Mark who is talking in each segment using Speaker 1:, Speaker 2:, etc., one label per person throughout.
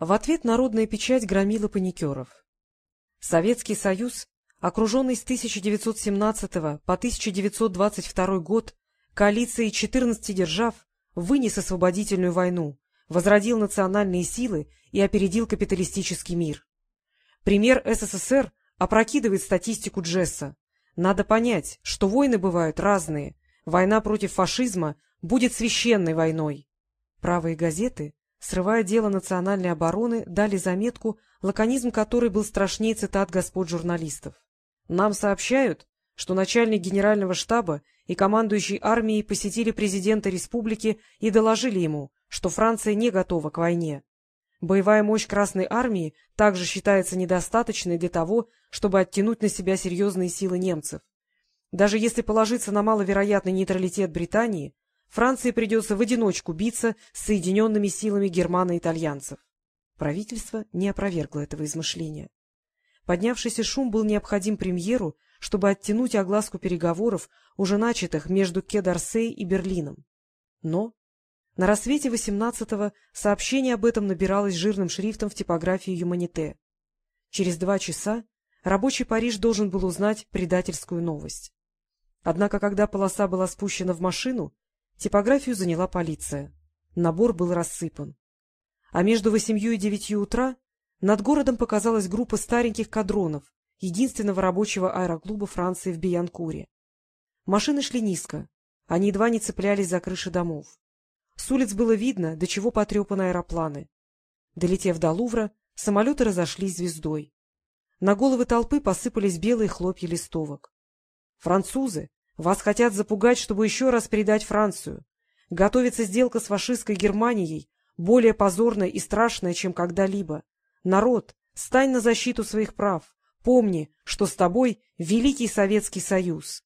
Speaker 1: В ответ народная печать громила паникеров. Советский Союз, окруженный с 1917 по 1922 год коалицией 14 держав, вынес освободительную войну, возродил национальные силы и опередил капиталистический мир. Пример СССР опрокидывает статистику Джесса. Надо понять, что войны бывают разные. Война против фашизма будет священной войной. Правые газеты срывая дело национальной обороны, дали заметку, лаконизм которой был страшнее цитат господ журналистов. Нам сообщают, что начальник генерального штаба и командующий армией посетили президента республики и доложили ему, что Франция не готова к войне. Боевая мощь Красной армии также считается недостаточной для того, чтобы оттянуть на себя серьезные силы немцев. Даже если положиться на маловероятный нейтралитет Британии, Франции придется в одиночку биться с соединенными силами германо-итальянцев. Правительство не опровергло этого измышления. Поднявшийся шум был необходим премьеру, чтобы оттянуть огласку переговоров, уже начатых между Кедарсей и Берлином. Но на рассвете 18-го сообщение об этом набиралось жирным шрифтом в типографии «Юманите». Через два часа рабочий Париж должен был узнать предательскую новость. Однако, когда полоса была спущена в машину, Типографию заняла полиция. Набор был рассыпан. А между восемью и девятью утра над городом показалась группа стареньких кадронов, единственного рабочего аэроклуба Франции в Биянкуре. Машины шли низко, они едва не цеплялись за крыши домов. С улиц было видно, до чего потрепаны аэропланы. Долетев до Лувра, самолеты разошлись звездой. На головы толпы посыпались белые хлопья листовок. Французы, вас хотят запугать, чтобы еще раз предать Францию. Готовится сделка с фашистской Германией, более позорная и страшная, чем когда-либо. Народ, стань на защиту своих прав. Помни, что с тобой Великий Советский Союз.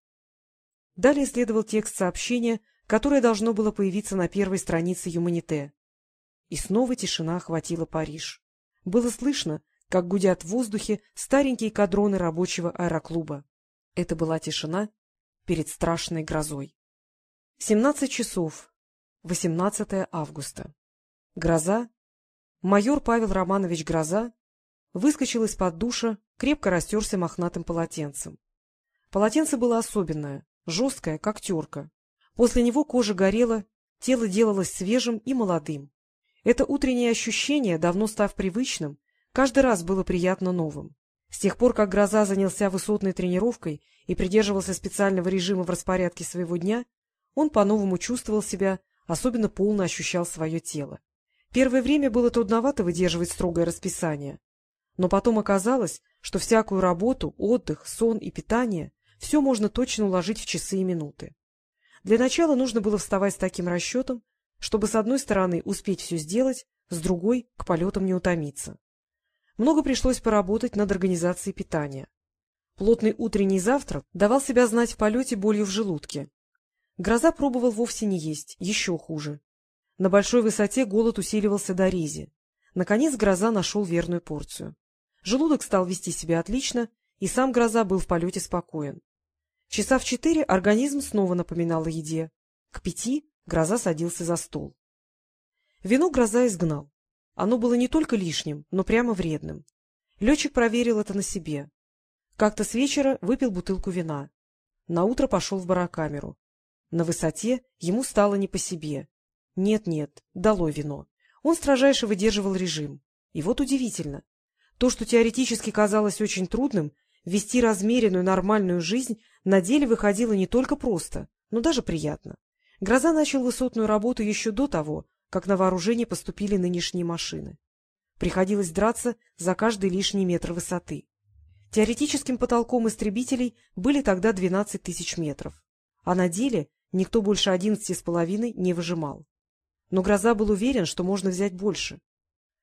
Speaker 1: Далее следовал текст сообщения, которое должно было появиться на первой странице Юманите. И снова тишина охватила Париж. Было слышно, как гудят в воздухе старенькие кадроны рабочего аэроклуба. Это была тишина, перед страшной грозой. 17 часов, 18 августа. Гроза. Майор Павел Романович Гроза выскочил из-под душа, крепко растерся мохнатым полотенцем. Полотенце было особенное, жесткое, как терка. После него кожа горела, тело делалось свежим и молодым. Это утреннее ощущение, давно став привычным, каждый раз было приятно новым. С тех пор, как Гроза занялся высотной тренировкой и придерживался специального режима в распорядке своего дня, он по-новому чувствовал себя, особенно полно ощущал свое тело. Первое время было трудновато выдерживать строгое расписание, но потом оказалось, что всякую работу, отдых, сон и питание — все можно точно уложить в часы и минуты. Для начала нужно было вставать с таким расчетом, чтобы с одной стороны успеть все сделать, с другой — к полетам не утомиться. Много пришлось поработать над организацией питания. Плотный утренний завтрак давал себя знать в полете болью в желудке. Гроза пробовал вовсе не есть, еще хуже. На большой высоте голод усиливался до рези. Наконец Гроза нашел верную порцию. Желудок стал вести себя отлично, и сам Гроза был в полете спокоен. Часа в четыре организм снова напоминал о еде. К пяти Гроза садился за стол. Вино Гроза изгнал. Оно было не только лишним, но прямо вредным. Летчик проверил это на себе. Как-то с вечера выпил бутылку вина. Наутро пошел в барокамеру. На высоте ему стало не по себе. Нет-нет, долой вино. Он строжайше выдерживал режим. И вот удивительно. То, что теоретически казалось очень трудным, вести размеренную нормальную жизнь, на деле выходило не только просто, но даже приятно. Гроза начал высотную работу еще до того, как на вооружение поступили нынешние машины. Приходилось драться за каждый лишний метр высоты. Теоретическим потолком истребителей были тогда 12 тысяч метров, а на деле никто больше одиннадцати с половиной не выжимал. Но Гроза был уверен, что можно взять больше.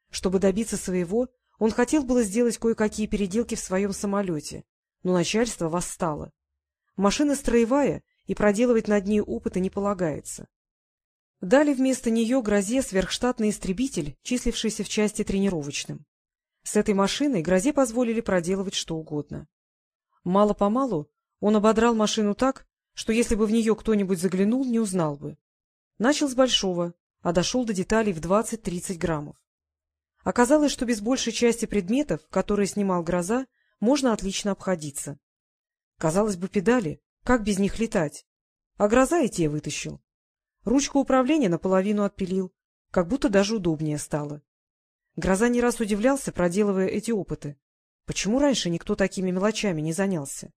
Speaker 1: Чтобы добиться своего, он хотел было сделать кое-какие переделки в своем самолете, но начальство восстало. Машина строевая, и проделывать над ней опыты не полагается. Дали вместо нее грозе сверхштатный истребитель, числившийся в части тренировочным. С этой машиной грозе позволили проделывать что угодно. Мало-помалу он ободрал машину так, что если бы в нее кто-нибудь заглянул, не узнал бы. Начал с большого, а дошел до деталей в 20-30 граммов. Оказалось, что без большей части предметов, которые снимал гроза, можно отлично обходиться. Казалось бы, педали, как без них летать? А гроза и те вытащил. Ручку управления наполовину отпилил, как будто даже удобнее стало. Гроза не раз удивлялся, проделывая эти опыты. Почему раньше никто такими мелочами не занялся?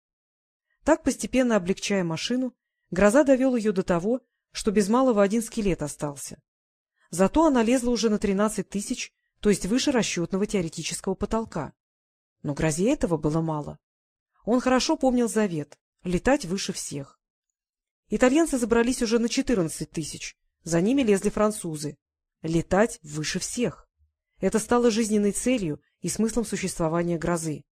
Speaker 1: Так, постепенно облегчая машину, Гроза довел ее до того, что без малого один скелет остался. Зато она лезла уже на тринадцать тысяч, то есть выше расчетного теоретического потолка. Но Грозе этого было мало. Он хорошо помнил завет — летать выше всех. Итальянцы забрались уже на четырнадцать тысяч, за ними лезли французы. Летать выше всех. Это стало жизненной целью и смыслом существования Грозы.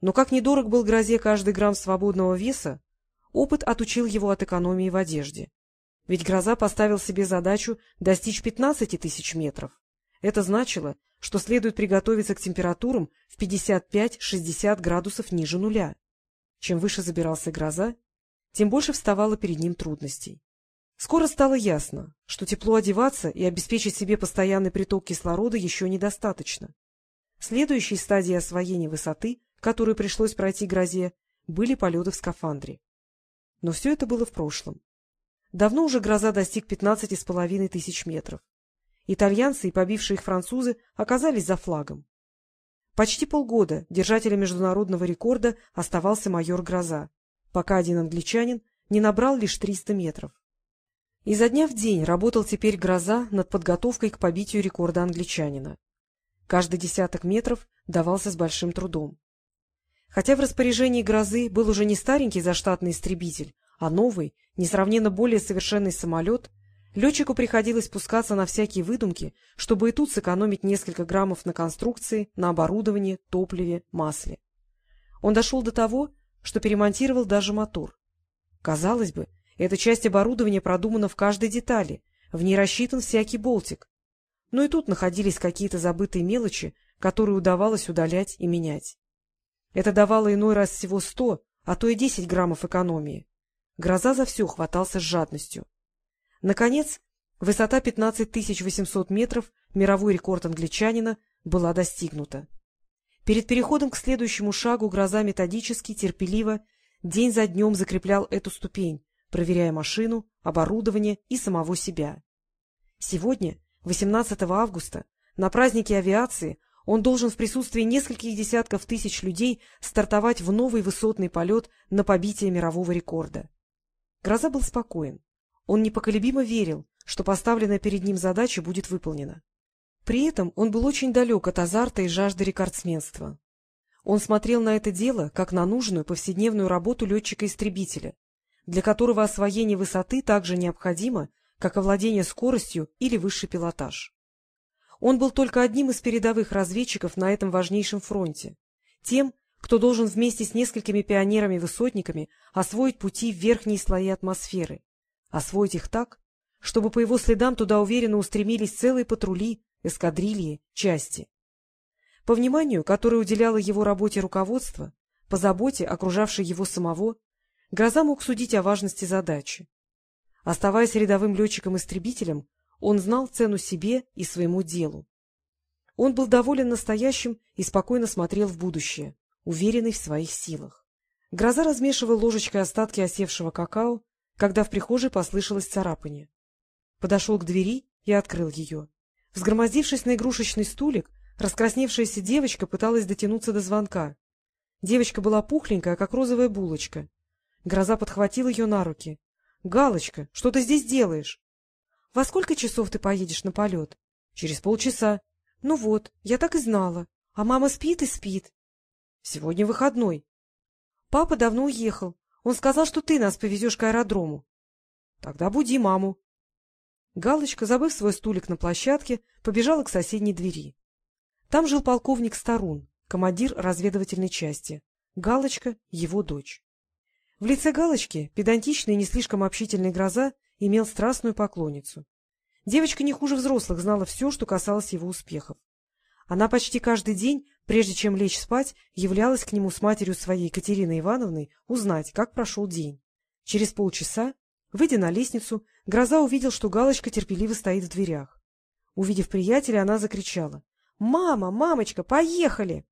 Speaker 1: Но как недорог был Грозе каждый грамм свободного веса, опыт отучил его от экономии в одежде. Ведь Гроза поставил себе задачу достичь 15 тысяч метров. Это значило, что следует приготовиться к температурам в 55-60 градусов ниже нуля. Чем выше забирался Гроза, тем больше вставало перед ним трудностей. Скоро стало ясно, что тепло одеваться и обеспечить себе постоянный приток кислорода еще недостаточно. Следующей стадией освоения высоты, которую пришлось пройти Грозе, были полеты в скафандре. Но все это было в прошлом. Давно уже гроза достиг пятнадцати с половиной тысяч метров. Итальянцы и побившие их французы оказались за флагом. Почти полгода держателем международного рекорда оставался майор Гроза, пока один англичанин не набрал лишь 300 метров. Изо дня в день работал теперь Гроза над подготовкой к побитию рекорда англичанина. Каждый десяток метров давался с большим трудом. Хотя в распоряжении «Грозы» был уже не старенький заштатный истребитель, а новый, несравненно более совершенный самолет, летчику приходилось спускаться на всякие выдумки, чтобы и тут сэкономить несколько граммов на конструкции, на оборудовании, топливе, масле. Он дошел до того, что перемонтировал даже мотор. Казалось бы, эта часть оборудования продумана в каждой детали, в ней рассчитан всякий болтик. Но и тут находились какие-то забытые мелочи, которые удавалось удалять и менять. Это давало иной раз всего сто, а то и десять граммов экономии. Гроза за все хватался с жадностью. Наконец, высота 15 800 метров, мировой рекорд англичанина, была достигнута. Перед переходом к следующему шагу Гроза методически, терпеливо, день за днем закреплял эту ступень, проверяя машину, оборудование и самого себя. Сегодня, 18 августа, на празднике авиации он должен в присутствии нескольких десятков тысяч людей стартовать в новый высотный полет на побитие мирового рекорда. Гроза был спокоен. Он непоколебимо верил, что поставленная перед ним задача будет выполнена. При этом он был очень далек от азарта и жажды рекордсменства. Он смотрел на это дело как на нужную повседневную работу летчика-истребителя, для которого освоение высоты так же необходимо, как овладение скоростью или высший пилотаж. Он был только одним из передовых разведчиков на этом важнейшем фронте, тем, кто должен вместе с несколькими пионерами-высотниками освоить пути в верхние слои атмосферы, освоить их так, чтобы по его следам туда уверенно устремились целые патрули, эскадрильи, части. По вниманию, которое уделяло его работе руководство, по заботе, окружавшей его самого, Гроза мог судить о важности задачи. Оставаясь рядовым летчиком-истребителем, он знал цену себе и своему делу. Он был доволен настоящим и спокойно смотрел в будущее, уверенный в своих силах. Гроза размешивал ложечкой остатки осевшего какао, когда в прихожей послышалось царапание. Подошел к двери и открыл ее. Взгромоздившись на игрушечный стулик, раскрасневшаяся девочка пыталась дотянуться до звонка. Девочка была пухленькая, как розовая булочка. Гроза подхватил ее на руки. — Галочка, что ты здесь делаешь? — Во сколько часов ты поедешь на полет? — Через полчаса. — Ну вот, я так и знала. А мама спит и спит. — Сегодня выходной. — Папа давно уехал. Он сказал, что ты нас повезешь к аэродрому. — Тогда буди маму. Галочка, забыв свой стулик на площадке, побежала к соседней двери. Там жил полковник Старун, командир разведывательной части. Галочка — его дочь. В лице Галочки, педантичный и не слишком общительный гроза, имел страстную поклонницу. Девочка не хуже взрослых знала все, что касалось его успехов. Она почти каждый день, прежде чем лечь спать, являлась к нему с матерью своей Екатериной Ивановной узнать, как прошел день. Через полчаса, выйдя на лестницу, Гроза увидел, что Галочка терпеливо стоит в дверях. Увидев приятеля, она закричала. «Мама, мамочка, поехали!»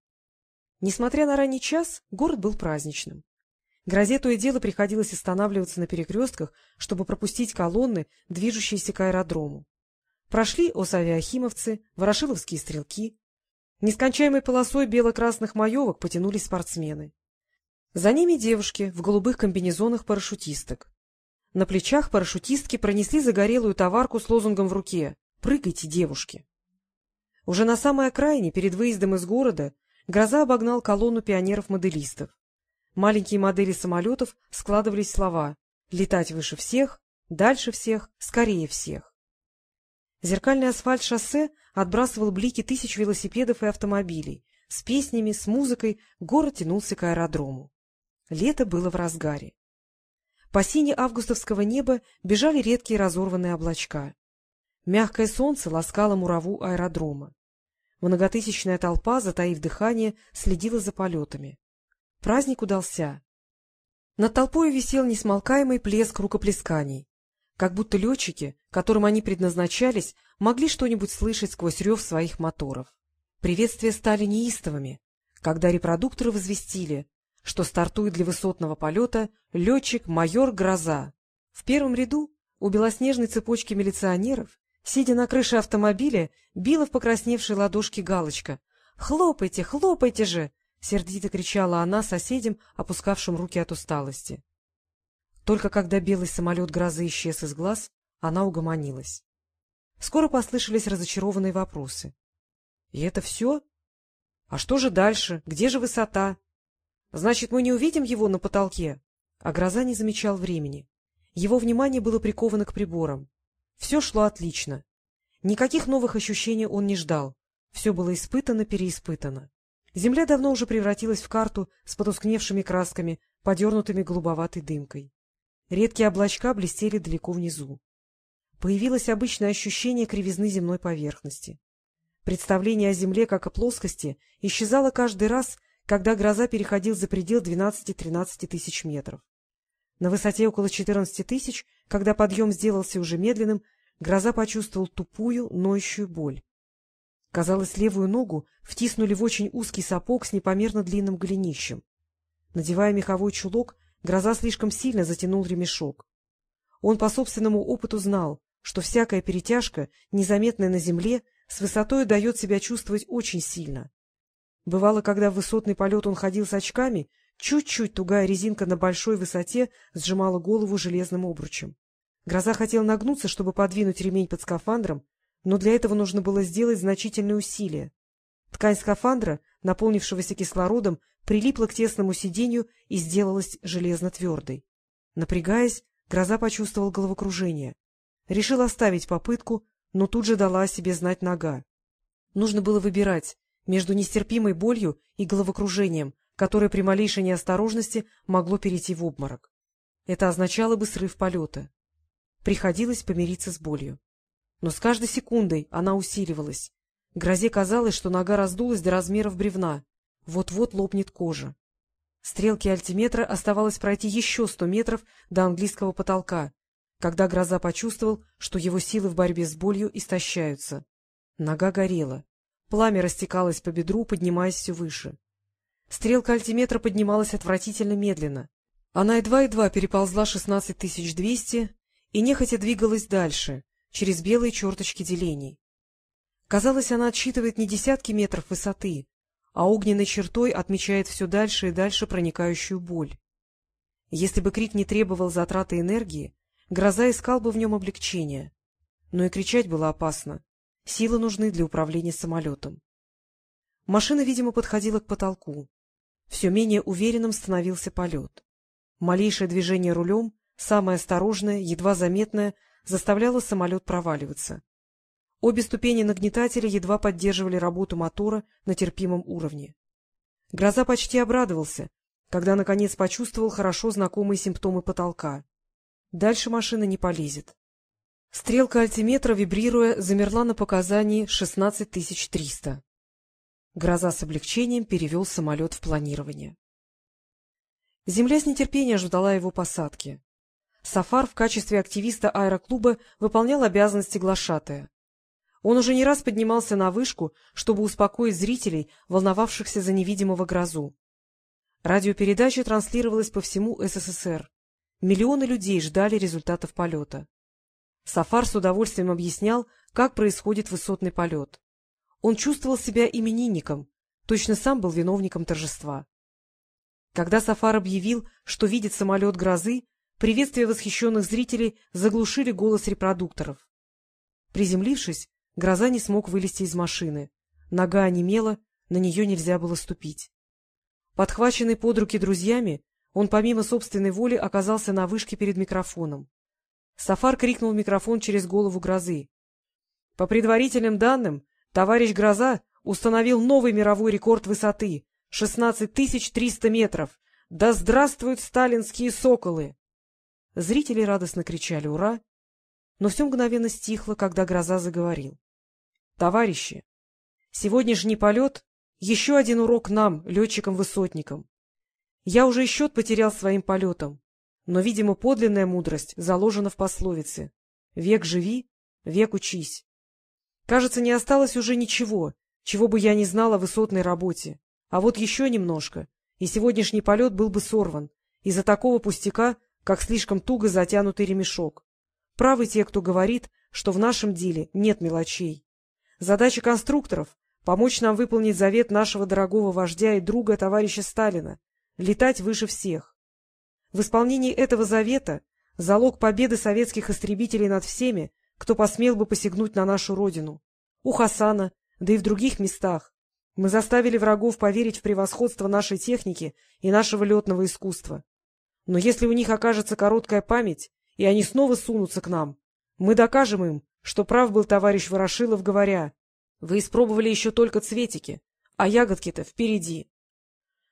Speaker 1: Несмотря на ранний час, город был праздничным. Грозе то и дело приходилось останавливаться на перекрестках, чтобы пропустить колонны, движущиеся к аэродрому. Прошли осавиахимовцы, ворошиловские стрелки. Нескончаемой полосой бело-красных маевок потянулись спортсмены. За ними девушки в голубых комбинезонах парашютисток. На плечах парашютистки пронесли загорелую товарку с лозунгом в руке «Прыгайте, девушки!». Уже на самой окраине, перед выездом из города, Гроза обогнал колонну пионеров-моделистов. Маленькие модели самолетов складывались слова «летать выше всех», «дальше всех», «скорее всех». Зеркальный асфальт шоссе отбрасывал блики тысяч велосипедов и автомобилей. С песнями, с музыкой город тянулся к аэродрому. Лето было в разгаре. По сине августовского неба бежали редкие разорванные облачка. Мягкое солнце ласкало мураву аэродрома. Многотысячная толпа, затаив дыхание, следила за полетами. Праздник удался. Над толпой висел несмолкаемый плеск рукоплесканий, как будто летчики, которым они предназначались, могли что-нибудь слышать сквозь рев своих моторов. Приветствия стали неистовыми, когда репродукторы возвестили, что стартует для высотного полета летчик-майор Гроза. В первом ряду у белоснежной цепочки милиционеров, сидя на крыше автомобиля, била в покрасневшей ладошке галочка. «Хлопайте, хлопайте же! — сердито кричала она соседям, опускавшим руки от усталости. Только когда белый самолет грозы исчез из глаз, она угомонилась. Скоро послышались разочарованные вопросы. — И это все? А что же дальше? Где же высота? Значит, мы не увидим его на потолке? А гроза не замечал времени. Его внимание было приковано к приборам. Все шло отлично. Никаких новых ощущений он не ждал. Все было испытано-переиспытано. Земля давно уже превратилась в карту с потускневшими красками, подернутыми голубоватой дымкой. Редкие облачка блестели далеко внизу. Появилось обычное ощущение кривизны земной поверхности. Представление о Земле как о плоскости исчезало каждый раз, когда гроза переходил за предел 12-13 тысяч метров. На высоте около 14 тысяч, когда подъем сделался уже медленным, гроза почувствовал тупую, ноющую боль. Казалось, левую ногу втиснули в очень узкий сапог с непомерно длинным голенищем. Надевая меховой чулок, гроза слишком сильно затянул ремешок. Он по собственному опыту знал, что всякая перетяжка, незаметная на земле, с высотой дает себя чувствовать очень сильно. Бывало, когда в высотный полет он ходил с очками, чуть-чуть тугая резинка на большой высоте сжимала голову железным обручем. Гроза хотел нагнуться, чтобы подвинуть ремень под скафандром, но для этого нужно было сделать значительные усилия. Ткань скафандра, наполнившегося кислородом, прилипла к тесному сиденью и сделалась железно твердой. Напрягаясь, гроза почувствовал головокружение. Решил оставить попытку, но тут же дала о себе знать нога. Нужно было выбирать между нестерпимой болью и головокружением, которое при малейшей неосторожности могло перейти в обморок. Это означало бы срыв полета. Приходилось помириться с болью. Но с каждой секундой она усиливалась. Грозе казалось, что нога раздулась до размеров бревна. Вот-вот лопнет кожа. Стрелки альтиметра оставалось пройти еще сто метров до английского потолка, когда гроза почувствовал, что его силы в борьбе с болью истощаются. Нога горела. Пламя растекалось по бедру, поднимаясь все выше. Стрелка альтиметра поднималась отвратительно медленно. Она едва-едва переползла шестнадцать тысяч двести и нехотя двигалась дальше, через белые черточки делений. Казалось, она отсчитывает не десятки метров высоты, а огненной чертой отмечает все дальше и дальше проникающую боль. Если бы крик не требовал затраты энергии, гроза искал бы в нем облегчения. Но и кричать было опасно. Силы нужны для управления самолетом. Машина, видимо, подходила к потолку. Все менее уверенным становился полет. Малейшее движение рулем, самое осторожное, едва заметное, заставляло самолет проваливаться. Обе ступени нагнетателя едва поддерживали работу мотора на терпимом уровне. Гроза почти обрадовался, когда, наконец, почувствовал хорошо знакомые симптомы потолка. Дальше машина не полезет. Стрелка альтиметра, вибрируя, замерла на показании 16300. Гроза с облегчением перевел самолет в планирование. Земля с нетерпением ждала его посадки. Сафар в качестве активиста аэроклуба выполнял обязанности глашатая. Он уже не раз поднимался на вышку, чтобы успокоить зрителей, волновавшихся за невидимого грозу. Радиопередача транслировалась по всему СССР. Миллионы людей ждали результатов полета. Сафар с удовольствием объяснял, как происходит высотный полет. Он чувствовал себя именинником, точно сам был виновником торжества. Когда Сафар объявил, что видит самолет грозы, приветствия восхищенных зрителей заглушили голос репродукторов. Приземлившись, гроза не смог вылезти из машины. Нога онемела, на нее нельзя было ступить. Подхваченный под руки друзьями, он помимо собственной воли оказался на вышке перед микрофоном. Сафар крикнул в микрофон через голову грозы. — По предварительным данным, товарищ Гроза установил новый мировой рекорд высоты — 16 300 метров. Да здравствуют сталинские соколы! Зрители радостно кричали «Ура!», но все мгновенно стихло, когда Гроза заговорил. — Товарищи, сегодняшний полет — еще один урок нам, летчикам-высотникам. Я уже и счет потерял своим полетом, но, видимо, подлинная мудрость заложена в пословице «Век живи, век учись». Кажется, не осталось уже ничего, чего бы я не знал о высотной работе. А вот еще немножко, и сегодняшний полет был бы сорван из-за такого пустяка, как слишком туго затянутый ремешок. Правы те, кто говорит, что в нашем деле нет мелочей. Задача конструкторов — помочь нам выполнить завет нашего дорогого вождя и друга товарища Сталина — летать выше всех. В исполнении этого завета залог победы советских истребителей над всеми, кто посмел бы посягнуть на нашу родину. У Хасана, да и в других местах. Мы заставили врагов поверить в превосходство нашей техники и нашего летного искусства. Но если у них окажется короткая память, и они снова сунутся к нам, мы докажем им, что прав был товарищ Ворошилов, говоря, «Вы испробовали еще только цветики, а ягодки-то впереди».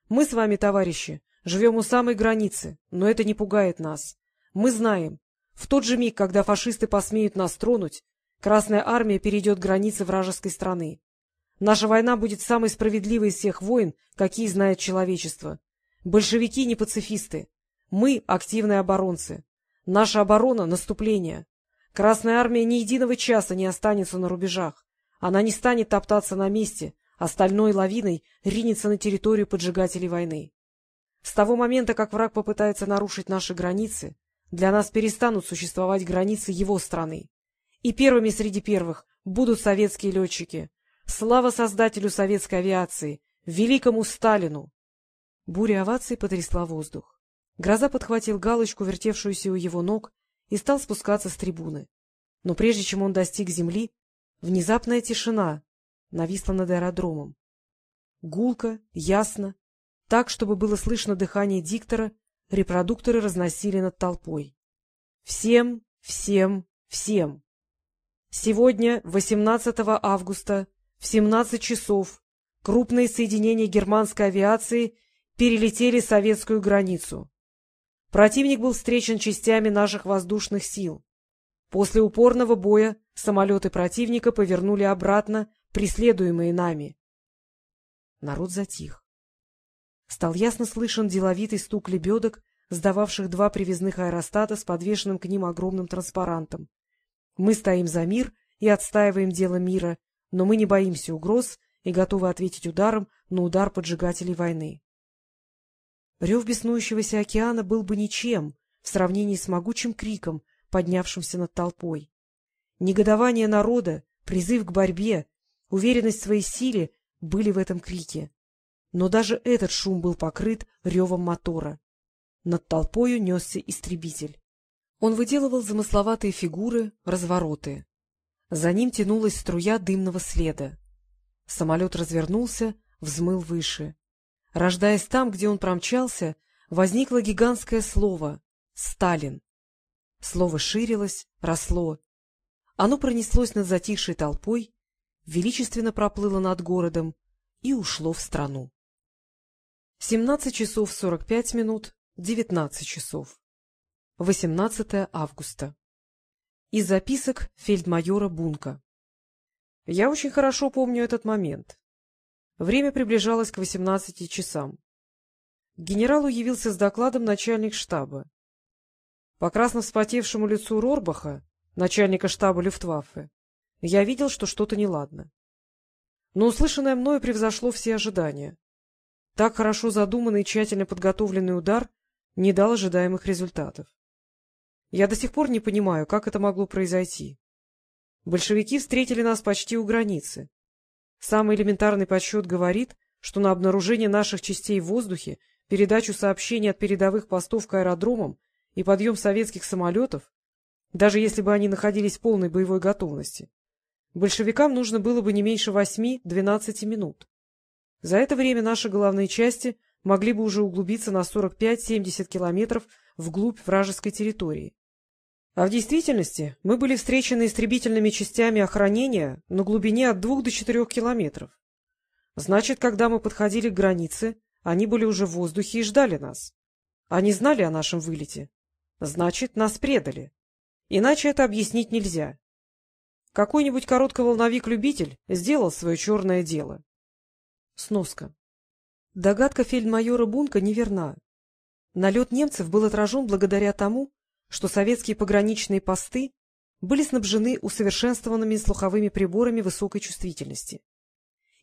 Speaker 1: Мы с вами, товарищи, Живем у самой границы, но это не пугает нас. Мы знаем, в тот же миг, когда фашисты посмеют нас тронуть, Красная Армия перейдет границы вражеской страны. Наша война будет самой справедливой из всех войн, какие знает человечество. Большевики не пацифисты. Мы — активные оборонцы. Наша оборона — наступление. Красная Армия ни единого часа не останется на рубежах. Она не станет топтаться на месте, остальной лавиной ринется на территорию поджигателей войны. С того момента, как враг попытается нарушить наши границы, для нас перестанут существовать границы его страны. И первыми среди первых будут советские летчики. Слава создателю советской авиации, великому Сталину! Буря оваций потрясла воздух. Гроза подхватил галочку, вертевшуюся у его ног, и стал спускаться с трибуны. Но прежде чем он достиг земли, внезапная тишина нависла над аэродромом. Гулко, ясно, так, чтобы было слышно дыхание диктора, репродукторы разносили над толпой. Всем, всем, всем. Сегодня, 18 августа, в 17 часов, крупные соединения германской авиации перелетели советскую границу. Противник был встречен частями наших воздушных сил. После упорного боя самолеты противника повернули обратно, преследуемые нами. Народ затих. Стал ясно слышен деловитый стук лебедок, сдававших два привезных аэростата с подвешенным к ним огромным транспарантом. Мы стоим за мир и отстаиваем дело мира, но мы не боимся угроз и готовы ответить ударом на удар поджигателей войны. Рев беснующегося океана был бы ничем в сравнении с могучим криком, поднявшимся над толпой. Негодование народа, призыв к борьбе, уверенность в своей силе были в этом крике. Но даже этот шум был покрыт ревом мотора. Над толпою несся истребитель. Он выделывал замысловатые фигуры, развороты. За ним тянулась струя дымного следа. Самолет развернулся, взмыл выше. Рождаясь там, где он промчался, возникло гигантское слово «Сталин». Слово ширилось, росло. Оно пронеслось над затихшей толпой, величественно проплыло над городом и ушло в страну. 17 часов 45 минут, 19 часов. 18 августа. Из записок фельдмайора Бунка. Я очень хорошо помню этот момент. Время приближалось к 18 часам. К генералу явился с докладом начальник штаба. По красно вспотевшему лицу Рорбаха, начальника штаба Люфтваффе, Я видел, что что-то неладно. Но услышанное мною превзошло все ожидания. Так хорошо задуманный и тщательно подготовленный удар не дал ожидаемых результатов. Я до сих пор не понимаю, как это могло произойти. Большевики встретили нас почти у границы. Самый элементарный подсчет говорит, что на обнаружение наших частей в воздухе, передачу сообщений от передовых постов к аэродромам и подъем советских самолетов, даже если бы они находились в полной боевой готовности, большевикам нужно было бы не меньше восьми-двенадцати минут. За это время наши головные части могли бы уже углубиться на 45-70 километров вглубь вражеской территории. А в действительности мы были встречены истребительными частями охранения на глубине от двух до четырех километров. Значит, когда мы подходили к границе, они были уже в воздухе и ждали нас. Они знали о нашем вылете. Значит, нас предали. Иначе это объяснить нельзя. Какой-нибудь коротковолновик-любитель сделал свое черное дело. Сноска. Догадка фельдмайора Бунка неверна. Налет немцев был отражен благодаря тому, что советские пограничные посты были снабжены усовершенствованными слуховыми приборами высокой чувствительности.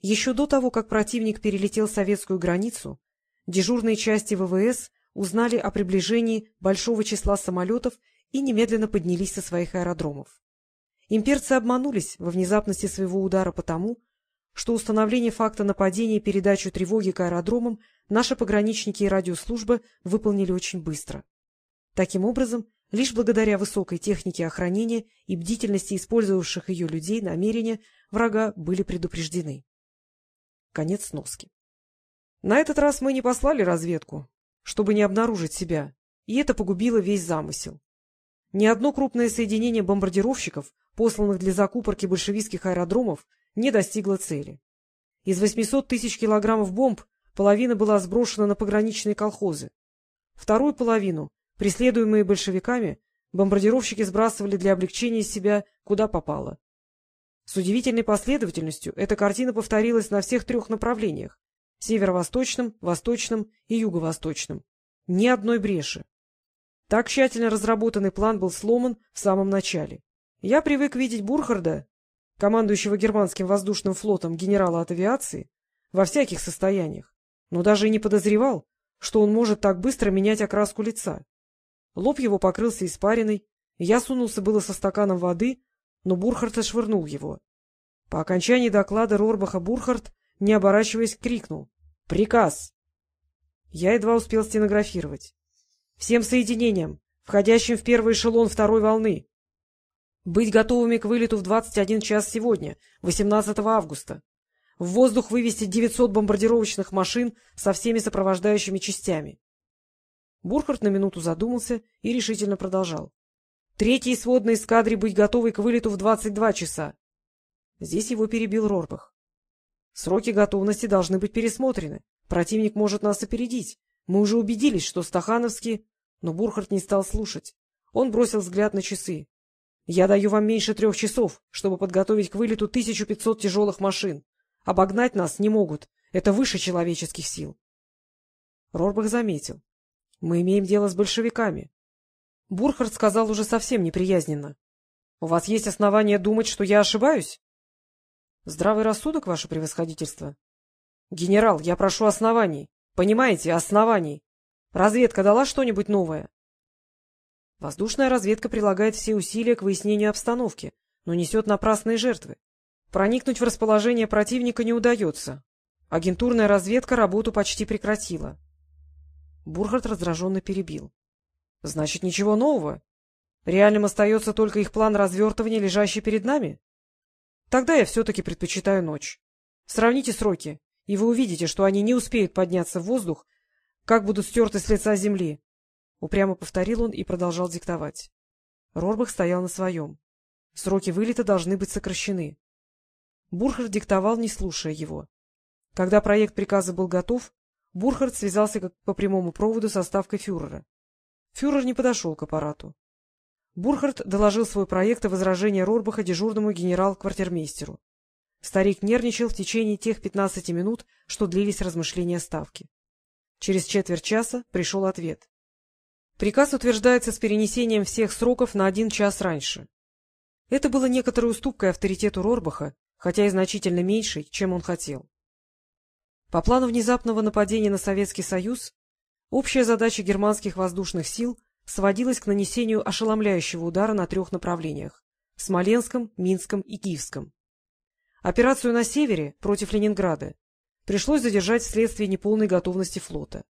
Speaker 1: Еще до того, как противник перелетел советскую границу, дежурные части ВВС узнали о приближении большого числа самолетов и немедленно поднялись со своих аэродромов. Имперцы обманулись во внезапности своего удара потому, что установление факта нападения и передачу тревоги к аэродромам наши пограничники и радиослужба выполнили очень быстро. Таким образом, лишь благодаря высокой технике охранения и бдительности использовавших ее людей намерения врага были предупреждены. Конец сноски. На этот раз мы не послали разведку, чтобы не обнаружить себя, и это погубило весь замысел. Ни одно крупное соединение бомбардировщиков, посланных для закупорки большевистских аэродромов, не достигла цели. Из 800 тысяч килограммов бомб половина была сброшена на пограничные колхозы. Вторую половину, преследуемые большевиками, бомбардировщики сбрасывали для облегчения себя куда попало. С удивительной последовательностью эта картина повторилась на всех трех направлениях — северо-восточном, восточном и юго-восточном. Ни одной бреши. Так тщательно разработанный план был сломан в самом начале. Я привык видеть Бурхарда командующего германским воздушным флотом генерала от авиации, во всяких состояниях, но даже и не подозревал, что он может так быстро менять окраску лица. Лоб его покрылся испариной, я сунулся было со стаканом воды, но Бурхард отшвырнул его. По окончании доклада Рорбаха Бурхард, не оборачиваясь, крикнул «Приказ!». Я едва успел стенографировать. «Всем соединениям, входящим в первый эшелон второй волны, быть готовыми к вылету в 21 час сегодня, 18 августа. В воздух вывести 900 бомбардировочных машин со всеми сопровождающими частями. Бурхард на минуту задумался и решительно продолжал. Третьей сводной эскадре быть готовой к вылету в 22 часа. Здесь его перебил Рорбах. Сроки готовности должны быть пересмотрены. Противник может нас опередить. Мы уже убедились, что Стахановский... Но Бурхард не стал слушать. Он бросил взгляд на часы. Я даю вам меньше трех часов, чтобы подготовить к вылету 1500 тяжелых машин. Обогнать нас не могут. Это выше человеческих сил. Рорбах заметил. Мы имеем дело с большевиками. Бурхард сказал уже совсем неприязненно. — У вас есть основания думать, что я ошибаюсь? — Здравый рассудок, ваше превосходительство. — Генерал, я прошу оснований. Понимаете, оснований. Разведка дала что-нибудь новое? Воздушная разведка прилагает все усилия к выяснению обстановки, но несет напрасные жертвы. Проникнуть в расположение противника не удается. Агентурная разведка работу почти прекратила. Бурхард раздраженно перебил. — Значит, ничего нового? Реальным остается только их план развертывания, лежащий перед нами? Тогда я все-таки предпочитаю ночь. Сравните сроки, и вы увидите, что они не успеют подняться в воздух, как будут стерты с лица земли, — упрямо повторил он и продолжал диктовать. Рорбах стоял на своем. Сроки вылета должны быть сокращены. Бурхард диктовал, не слушая его. Когда проект приказа был готов, Бурхард связался как по прямому проводу со ставкой фюрера. Фюрер не подошел к аппарату. Бурхард доложил свой проект о возражении Рорбаха дежурному генерал-квартирмейстеру. Старик нервничал в течение тех пятнадцати минут, что длились размышления ставки. Через четверть часа пришел ответ. Приказ утверждается с перенесением всех сроков на один час раньше. Это было некоторой уступкой авторитету Рорбаха, хотя и значительно меньшей, чем он хотел. По плану внезапного нападения на Советский Союз, общая задача германских воздушных сил сводилась к нанесению ошеломляющего удара на трех направлениях — Смоленском, Минском и Киевском. Операцию на севере против Ленинграда пришлось задержать вследствие неполной готовности флота.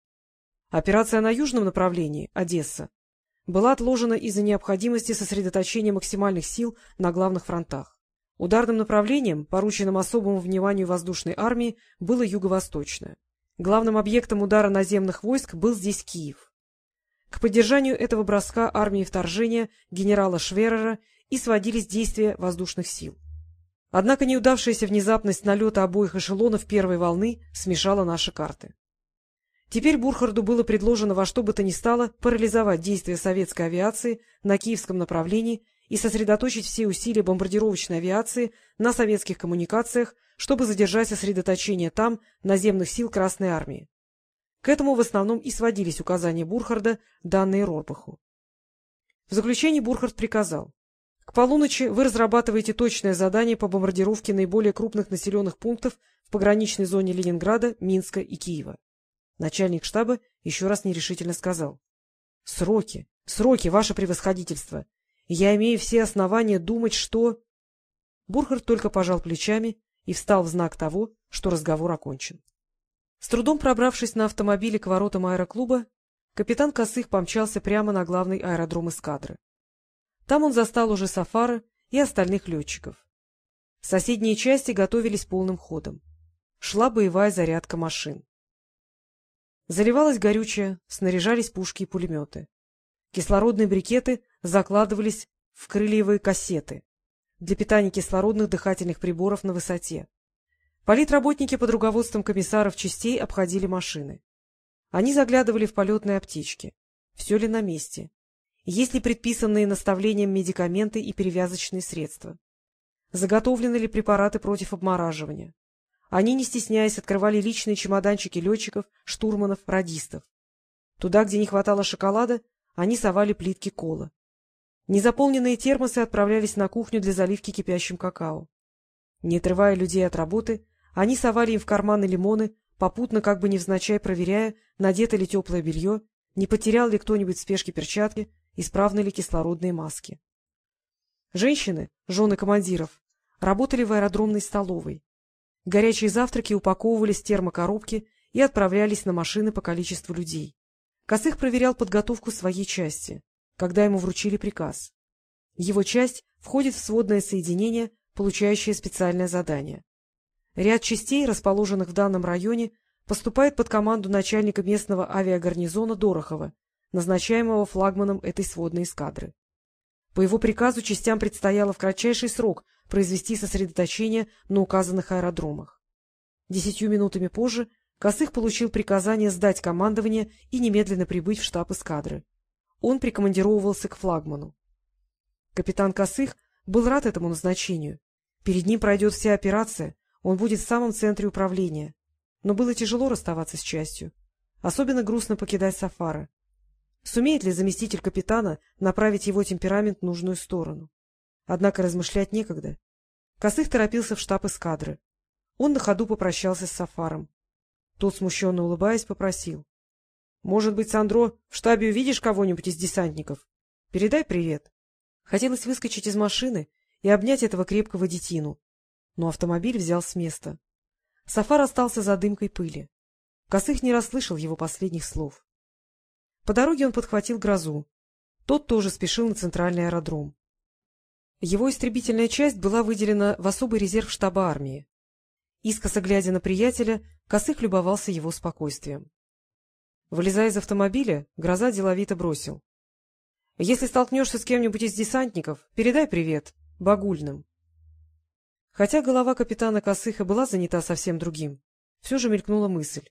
Speaker 1: Операция на южном направлении, Одесса, была отложена из-за необходимости сосредоточения максимальных сил на главных фронтах. Ударным направлением, порученным особому вниманию воздушной армии, было юго-восточное. Главным объектом удара наземных войск был здесь Киев. К поддержанию этого броска армии вторжения генерала Шверера и сводились действия воздушных сил. Однако неудавшаяся внезапность налета обоих эшелонов первой волны смешала наши карты. Теперь Бурхарду было предложено во что бы то ни стало парализовать действия советской авиации на киевском направлении и сосредоточить все усилия бомбардировочной авиации на советских коммуникациях, чтобы задержать сосредоточение там наземных сил Красной Армии. К этому в основном и сводились указания Бурхарда, данные Рорбаху. В заключении Бурхард приказал. К полуночи вы разрабатываете точное задание по бомбардировке наиболее крупных населенных пунктов в пограничной зоне Ленинграда, Минска и Киева. Начальник штаба еще раз нерешительно сказал. — Сроки, сроки, ваше превосходительство. Я имею все основания думать, что... Бурхард только пожал плечами и встал в знак того, что разговор окончен. С трудом пробравшись на автомобиле к воротам аэроклуба, капитан Косых помчался прямо на главный аэродром эскадры. Там он застал уже Сафара и остальных летчиков. Соседние части готовились полным ходом. Шла боевая зарядка машин. Заливалось горючее, снаряжались пушки и пулеметы. Кислородные брикеты закладывались в крыльевые кассеты для питания кислородных дыхательных приборов на высоте. Политработники под руководством комиссаров частей обходили машины. Они заглядывали в полетные аптечки. Все ли на месте? Есть ли предписанные наставлением медикаменты и перевязочные средства? Заготовлены ли препараты против обмораживания? Они, не стесняясь, открывали личные чемоданчики летчиков, штурманов, радистов. Туда, где не хватало шоколада, они совали плитки кола. Незаполненные термосы отправлялись на кухню для заливки кипящим какао. Не отрывая людей от работы, они совали им в карманы лимоны, попутно как бы невзначай проверяя, надето ли теплое белье, не потерял ли кто-нибудь в спешке перчатки, исправны ли кислородные маски. Женщины, жены командиров, работали в аэродромной столовой. Горячие завтраки упаковывались в термокоробки и отправлялись на машины по количеству людей. Косых проверял подготовку своей части, когда ему вручили приказ. Его часть входит в сводное соединение, получающее специальное задание. Ряд частей, расположенных в данном районе, поступает под команду начальника местного авиагарнизона Дорохова, назначаемого флагманом этой сводной эскадры. По его приказу частям предстояло в кратчайший срок произвести сосредоточение на указанных аэродромах. Десятью минутами позже Косых получил приказание сдать командование и немедленно прибыть в штаб эскадры. Он прикомандировывался к флагману. Капитан Косых был рад этому назначению. Перед ним пройдет вся операция, он будет в самом центре управления. Но было тяжело расставаться с частью. Особенно грустно покидать Сафара. Сумеет ли заместитель капитана направить его темперамент в нужную сторону? Однако размышлять некогда. Косых торопился в штаб эскадры. Он на ходу попрощался с Сафаром. Тот, смущенно улыбаясь, попросил. — Может быть, Сандро, в штабе увидишь кого-нибудь из десантников? Передай привет. Хотелось выскочить из машины и обнять этого крепкого детину. Но автомобиль взял с места. Сафар остался за дымкой пыли. Косых не расслышал его последних слов. По дороге он подхватил грозу. Тот тоже спешил на центральный аэродром. Его истребительная часть была выделена в особый резерв штаба армии. Искоса глядя на приятеля, Косых любовался его спокойствием. Вылезая из автомобиля, Гроза деловито бросил. — Если столкнешься с кем-нибудь из десантников, передай привет, Багульным. Хотя голова капитана Косыха была занята совсем другим, все же мелькнула мысль.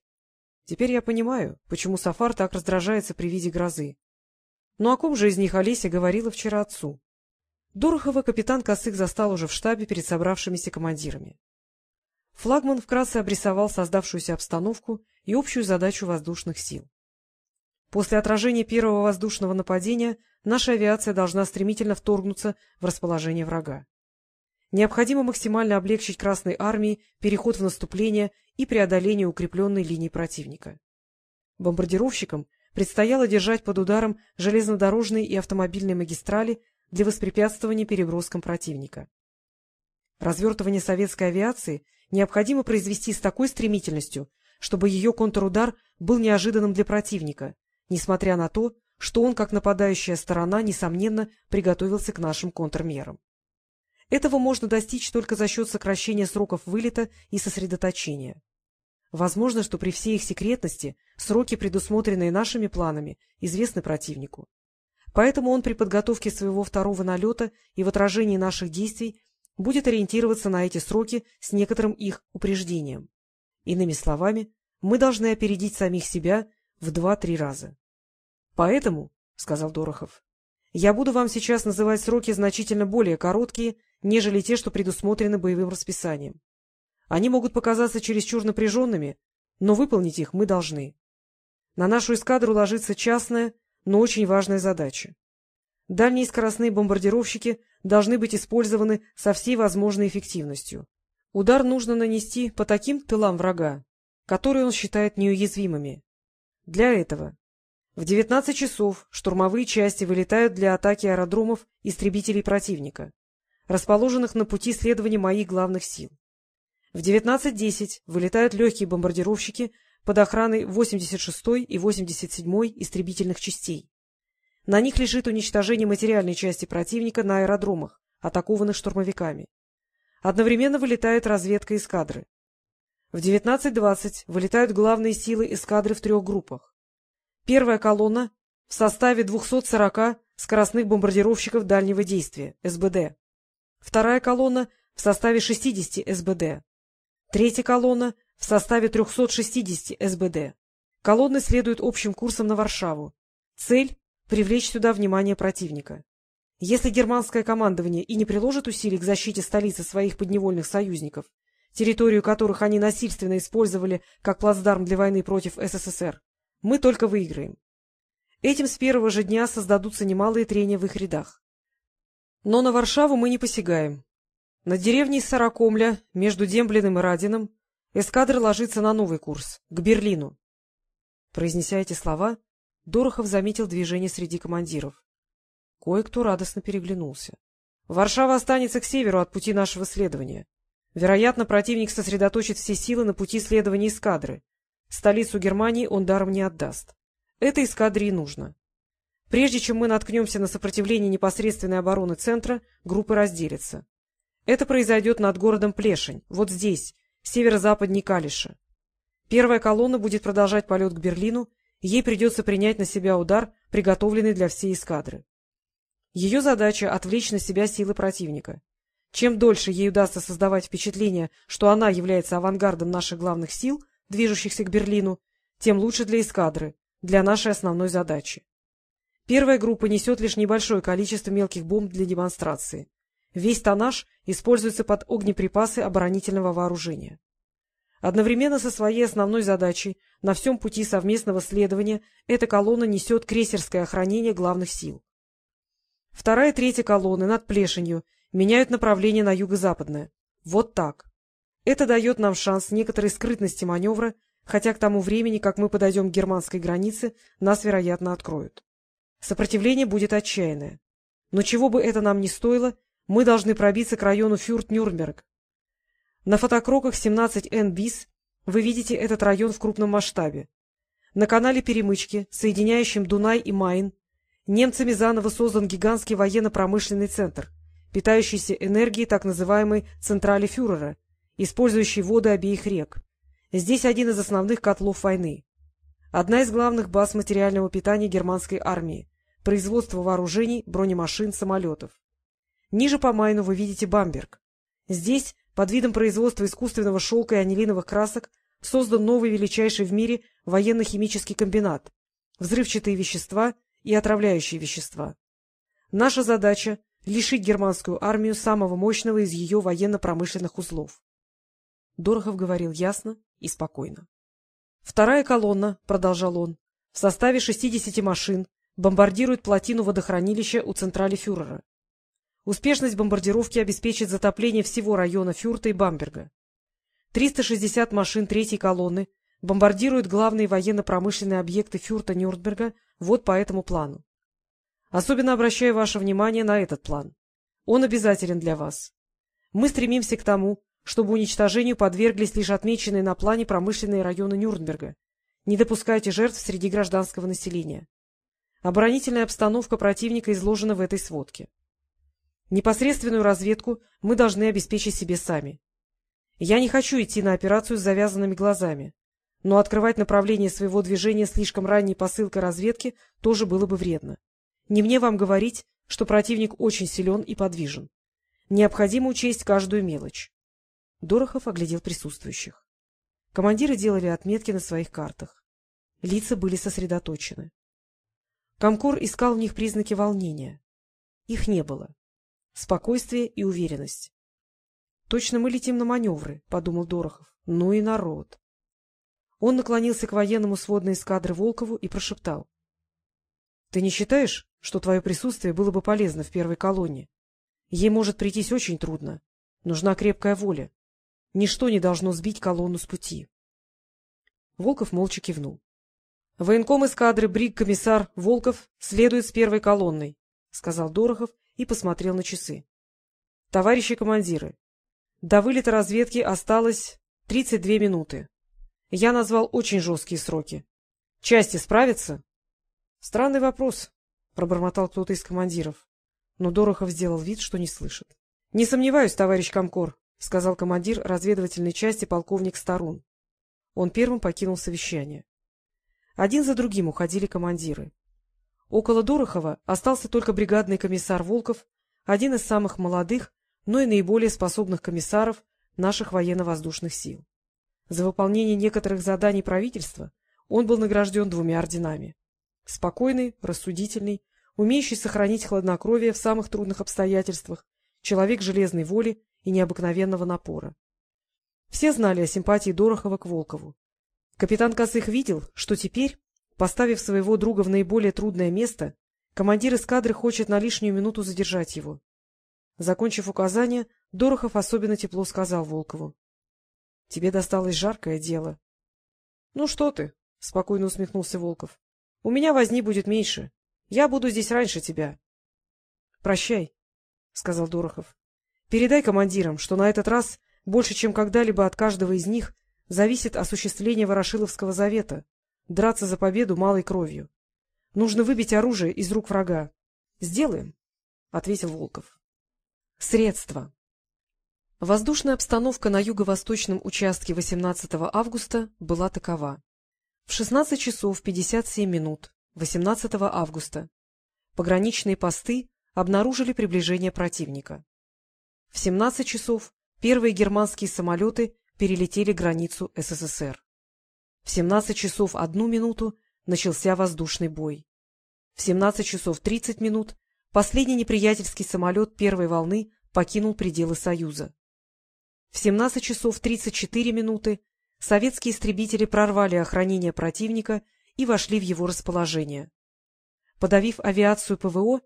Speaker 1: Теперь я понимаю, почему Сафар так раздражается при виде грозы. Но о ком же из них Олеся говорила вчера отцу? Дорохова капитан Косых застал уже в штабе перед собравшимися командирами. Флагман вкратце обрисовал создавшуюся обстановку и общую задачу воздушных сил. После отражения первого воздушного нападения наша авиация должна стремительно вторгнуться в расположение врага. Необходимо максимально облегчить Красной Армии переход в наступление и преодоление укрепленной линии противника. Бомбардировщикам предстояло держать под ударом железнодорожные и автомобильные магистрали для воспрепятствования переброскам противника. Развертывание советской авиации необходимо произвести с такой стремительностью, чтобы ее контрудар был неожиданным для противника, несмотря на то, что он, как нападающая сторона, несомненно, приготовился к нашим контрмерам. Этого можно достичь только за счет сокращения сроков вылета и сосредоточения. Возможно, что при всей их секретности сроки, предусмотренные нашими планами, известны противнику. Поэтому он при подготовке своего второго налета и в отражении наших действий будет ориентироваться на эти сроки с некоторым их упреждением. Иными словами, мы должны опередить самих себя в два-три раза. — Поэтому, — сказал Дорохов, — я буду вам сейчас называть сроки значительно более короткие, нежели те, что предусмотрены боевым расписанием. Они могут показаться чересчур напряженными, но выполнить их мы должны. На нашу эскадру ложится частная, но очень важная задача. Дальние скоростные бомбардировщики должны быть использованы со всей возможной эффективностью. Удар нужно нанести по таким тылам врага, которые он считает неуязвимыми. Для этого в 19 часов штурмовые части вылетают для атаки аэродромов истребителей противника, расположенных на пути следования моих главных сил. В 19.10 вылетают легкие бомбардировщики под охраной 86-й и 87-й истребительных частей. На них лежит уничтожение материальной части противника на аэродромах, атакованных штурмовиками. Одновременно вылетает разведка эскадры. В 19.20 вылетают главные силы эскадры в трех группах. Первая колонна в составе 240 скоростных бомбардировщиков дальнего действия, СБД. Вторая колонна в составе 60 СБД. Третья колонна в составе 360 СБД. Колонны следуют общим курсом на Варшаву. Цель привлечь сюда внимание противника. Если германское командование и не приложит усилий к защите столицы своих подневольных союзников, территорию которых они насильственно использовали как плацдарм для войны против СССР, мы только выиграем. Этим с первого же дня создадутся немалые трения в их рядах. Но на Варшаву мы не посягаем. Над деревней Саракомля, между Демблиным и Радином, эскадра ложится на новый курс, к Берлину. Произнеся эти слова, Дорохов заметил движение среди командиров. Кое-кто радостно переглянулся. Варшава останется к северу от пути нашего следования. Вероятно, противник сосредоточит все силы на пути следования эскадры. Столицу Германии он даром не отдаст. Это эскадре и нужно. Прежде чем мы наткнемся на сопротивление непосредственной обороны центра, группы разделятся. Это произойдет над городом Плешень, вот здесь, северо-западней Калиша. Первая колонна будет продолжать полет к Берлину, ей придется принять на себя удар, приготовленный для всей эскадры. Ее задача — отвлечь на себя силы противника. Чем дольше ей удастся создавать впечатление, что она является авангардом наших главных сил, движущихся к Берлину, тем лучше для эскадры, для нашей основной задачи. Первая группа несет лишь небольшое количество мелких бомб для демонстрации. Весь тоннаж используется под огнеприпасы оборонительного вооружения. Одновременно со своей основной задачей на всем пути совместного следования эта колонна несет крейсерское охранение главных сил. Вторая и третья колонны над Плешенью меняют направление на юго-западное. Вот так. Это дает нам шанс некоторой скрытности маневра, хотя к тому времени, как мы подойдем к германской границе, нас, вероятно, откроют. Сопротивление будет отчаянное. Но чего бы это нам ни стоило, мы должны пробиться к району Фюрт-Нюрнберг, на фотокроках 17N БИС вы видите этот район в крупном масштабе. На канале Перемычки, соединяющем Дунай и Майн, немцами заново создан гигантский военно-промышленный центр, питающийся энергией так называемой централи фюрера, использующей воды обеих рек. Здесь один из основных котлов войны. Одна из главных баз материального питания германской армии, производство вооружений, бронемашин, самолетов. Ниже по Майну вы видите Бамберг. Здесь под видом производства искусственного шелка и анилиновых красок создан новый величайший в мире военно-химический комбинат, взрывчатые вещества и отравляющие вещества. Наша задача — лишить германскую армию самого мощного из ее военно-промышленных узлов. Дорохов говорил ясно и спокойно. Вторая колонна, — продолжал он, — в составе 60 машин бомбардирует плотину водохранилища у централи фюрера. Успешность бомбардировки обеспечит затопление всего района Фюрта и Бамберга. 360 машин третьей колонны бомбардируют главные военно-промышленные объекты Фюрта Нюрнберга вот по этому плану. Особенно обращаю ваше внимание на этот план. Он обязателен для вас. Мы стремимся к тому, чтобы уничтожению подверглись лишь отмеченные на плане промышленные районы Нюрнберга. Не допускайте жертв среди гражданского населения. Оборонительная обстановка противника изложена в этой сводке. Непосредственную разведку мы должны обеспечить себе сами. Я не хочу идти на операцию с завязанными глазами, но открывать направление своего движения слишком ранней посылкой разведки тоже было бы вредно. Не мне вам говорить, что противник очень силен и подвижен. Необходимо учесть каждую мелочь. Дорохов оглядел присутствующих. Командиры делали отметки на своих картах. Лица были сосредоточены. Комкор искал в них признаки волнения. Их не было. Спокойствие и уверенность. — Точно мы летим на маневры, — подумал Дорохов. — Ну и народ. Он наклонился к военному сводной эскадры Волкову и прошептал. — Ты не считаешь, что твое присутствие было бы полезно в первой колонне? Ей может прийтись очень трудно. Нужна крепкая воля. Ничто не должно сбить колонну с пути. Волков молча кивнул. — Военком эскадры бриг-комиссар Волков следует с первой колонной, — сказал Дорохов и посмотрел на часы. — Товарищи командиры, до вылета разведки осталось 32 минуты. Я назвал очень жесткие сроки. Части справятся? — Странный вопрос, — пробормотал кто-то из командиров. Но Дорохов сделал вид, что не слышит. — Не сомневаюсь, товарищ Комкор, — сказал командир разведывательной части полковник Старун. Он первым покинул совещание. Один за другим уходили командиры. Около Дорохова остался только бригадный комиссар Волков, один из самых молодых, но и наиболее способных комиссаров наших военно-воздушных сил. За выполнение некоторых заданий правительства он был награжден двумя орденами. Спокойный, рассудительный, умеющий сохранить хладнокровие в самых трудных обстоятельствах, человек железной воли и необыкновенного напора. Все знали о симпатии Дорохова к Волкову. Капитан Косых видел, что теперь Поставив своего друга в наиболее трудное место, командир эскадры хочет на лишнюю минуту задержать его. Закончив указание, Дорохов особенно тепло сказал Волкову. — Тебе досталось жаркое дело. — Ну что ты, — спокойно усмехнулся Волков. — У меня возни будет меньше. Я буду здесь раньше тебя. — Прощай, — сказал Дорохов. — Передай командирам, что на этот раз больше, чем когда-либо от каждого из них, зависит осуществление Ворошиловского завета драться за победу малой кровью. Нужно выбить оружие из рук врага. — Сделаем, — ответил Волков. Средства. Воздушная обстановка на юго-восточном участке 18 августа была такова. В 16 часов 57 минут 18 августа пограничные посты обнаружили приближение противника. В 17 часов первые германские самолеты перелетели границу СССР. В 17 часов одну минуту начался воздушный бой. В 17 часов 30 минут последний неприятельский самолет первой волны покинул пределы Союза. В 17 часов 34 минуты советские истребители прорвали охранение противника и вошли в его расположение. Подавив авиацию ПВО,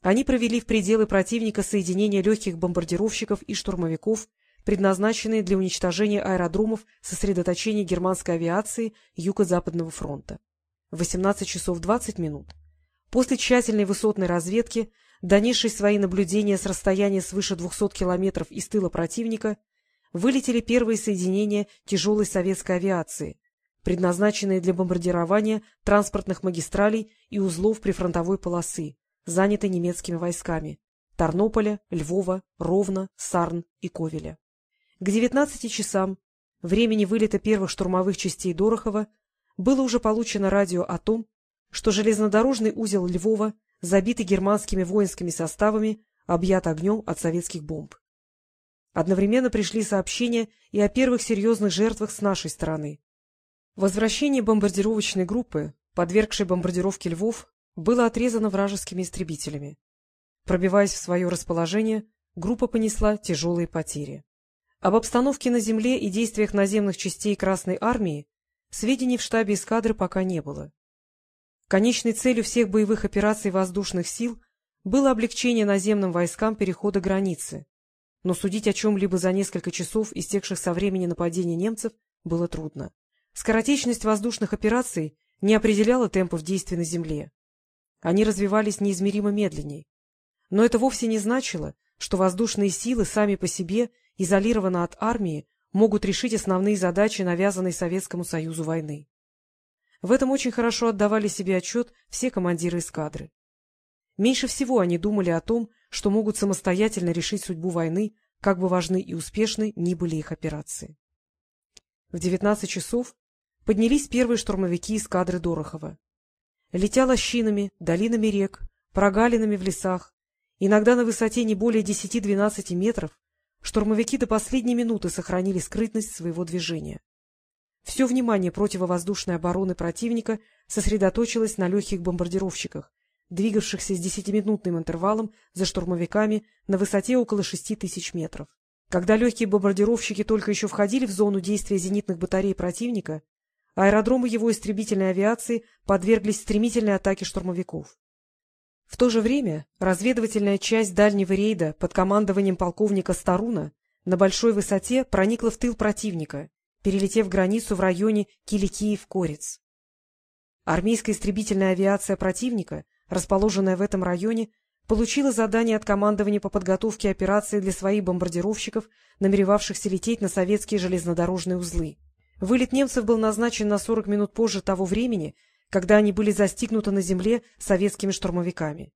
Speaker 1: они провели в пределы противника соединения легких бомбардировщиков и штурмовиков предназначенные для уничтожения аэродромов сосредоточения германской авиации Юго-Западного фронта. В 18 часов 20 минут. После тщательной высотной разведки, донесшей свои наблюдения с расстояния свыше 200 километров из тыла противника, вылетели первые соединения тяжелой советской авиации, предназначенные для бомбардирования транспортных магистралей и узлов прифронтовой полосы, занятой немецкими войсками – Тарнополя, Львова, Ровно, Сарн и Ковеля. К девятнадцати часам, времени вылета первых штурмовых частей Дорохова, было уже получено радио о том, что железнодорожный узел Львова, забитый германскими воинскими составами, объят огнем от советских бомб. Одновременно пришли сообщения и о первых серьезных жертвах с нашей стороны. Возвращение бомбардировочной группы, подвергшей бомбардировке Львов, было отрезано вражескими истребителями. Пробиваясь в свое расположение, группа понесла тяжелые потери. Об обстановке на земле и действиях наземных частей Красной Армии сведений в штабе эскадры пока не было. Конечной целью всех боевых операций воздушных сил было облегчение наземным войскам перехода границы, но судить о чем-либо за несколько часов, истекших со времени нападения немцев, было трудно. Скоротечность воздушных операций не определяла темпов действий на земле. Они развивались неизмеримо медленней. Но это вовсе не значило, что воздушные силы сами по себе, изолированно от армии, могут решить основные задачи, навязанные Советскому Союзу войны. В этом очень хорошо отдавали себе отчет все командиры эскадры. Меньше всего они думали о том, что могут самостоятельно решить судьбу войны, как бы важны и успешны ни были их операции. В 19 часов поднялись первые штурмовики эскадры Дорохова. Летя лощинами, долинами рек, прогалинами в лесах, иногда на высоте не более 10-12 метров, штурмовики до последней минуты сохранили скрытность своего движения. Все внимание противовоздушной обороны противника сосредоточилось на легких бомбардировщиках, двигавшихся с десятиминутным интервалом за штурмовиками на высоте около шести тысяч метров. Когда легкие бомбардировщики только еще входили в зону действия зенитных батарей противника, аэродромы его истребительной авиации подверглись стремительной атаке штурмовиков. В то же время разведывательная часть дальнего рейда под командованием полковника Старуна на большой высоте проникла в тыл противника, перелетев границу в районе Киликиев-Корец. Армейская истребительная авиация противника расположенная в этом районе, получила задание от командования по подготовке операции для своих бомбардировщиков, намеревавшихся лететь на советские железнодорожные узлы. Вылет немцев был назначен на 40 минут позже того времени, когда они были застигнуты на земле советскими штурмовиками.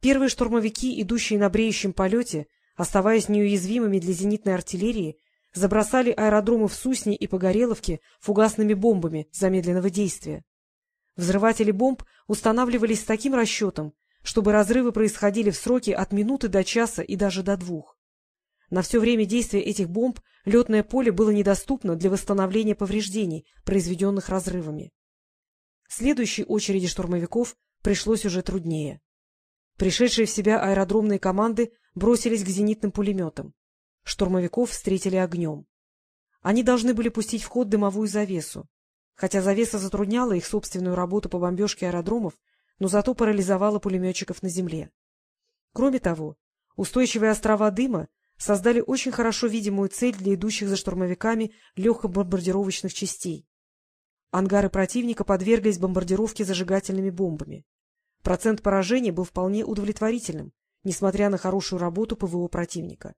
Speaker 1: Первые штурмовики, идущие на бреющем полете, оставаясь неуязвимыми для зенитной артиллерии, забросали аэродромы в Сусне и Погореловке фугасными бомбами замедленного действия. Взрыватели бомб устанавливались с таким расчетом, чтобы разрывы происходили в сроки от минуты до часа и даже до двух. На все время действия этих бомб летное поле было недоступно для восстановления повреждений, произведенных разрывами. Следующей очереди штурмовиков пришлось уже труднее. Пришедшие в себя аэродромные команды бросились к зенитным пулеметам. Штурмовиков встретили огнем. Они должны были пустить в ход дымовую завесу. Хотя завеса затрудняла их собственную работу по бомбежке аэродромов, но зато парализовала пулеметчиков на земле. Кроме того, устойчивые острова дыма создали очень хорошо видимую цель для идущих за штурмовиками легкобомбардировочных частей. Ангары противника подверглись бомбардировке зажигательными бомбами. Процент поражения был вполне удовлетворительным, несмотря на хорошую работу ПВО противника.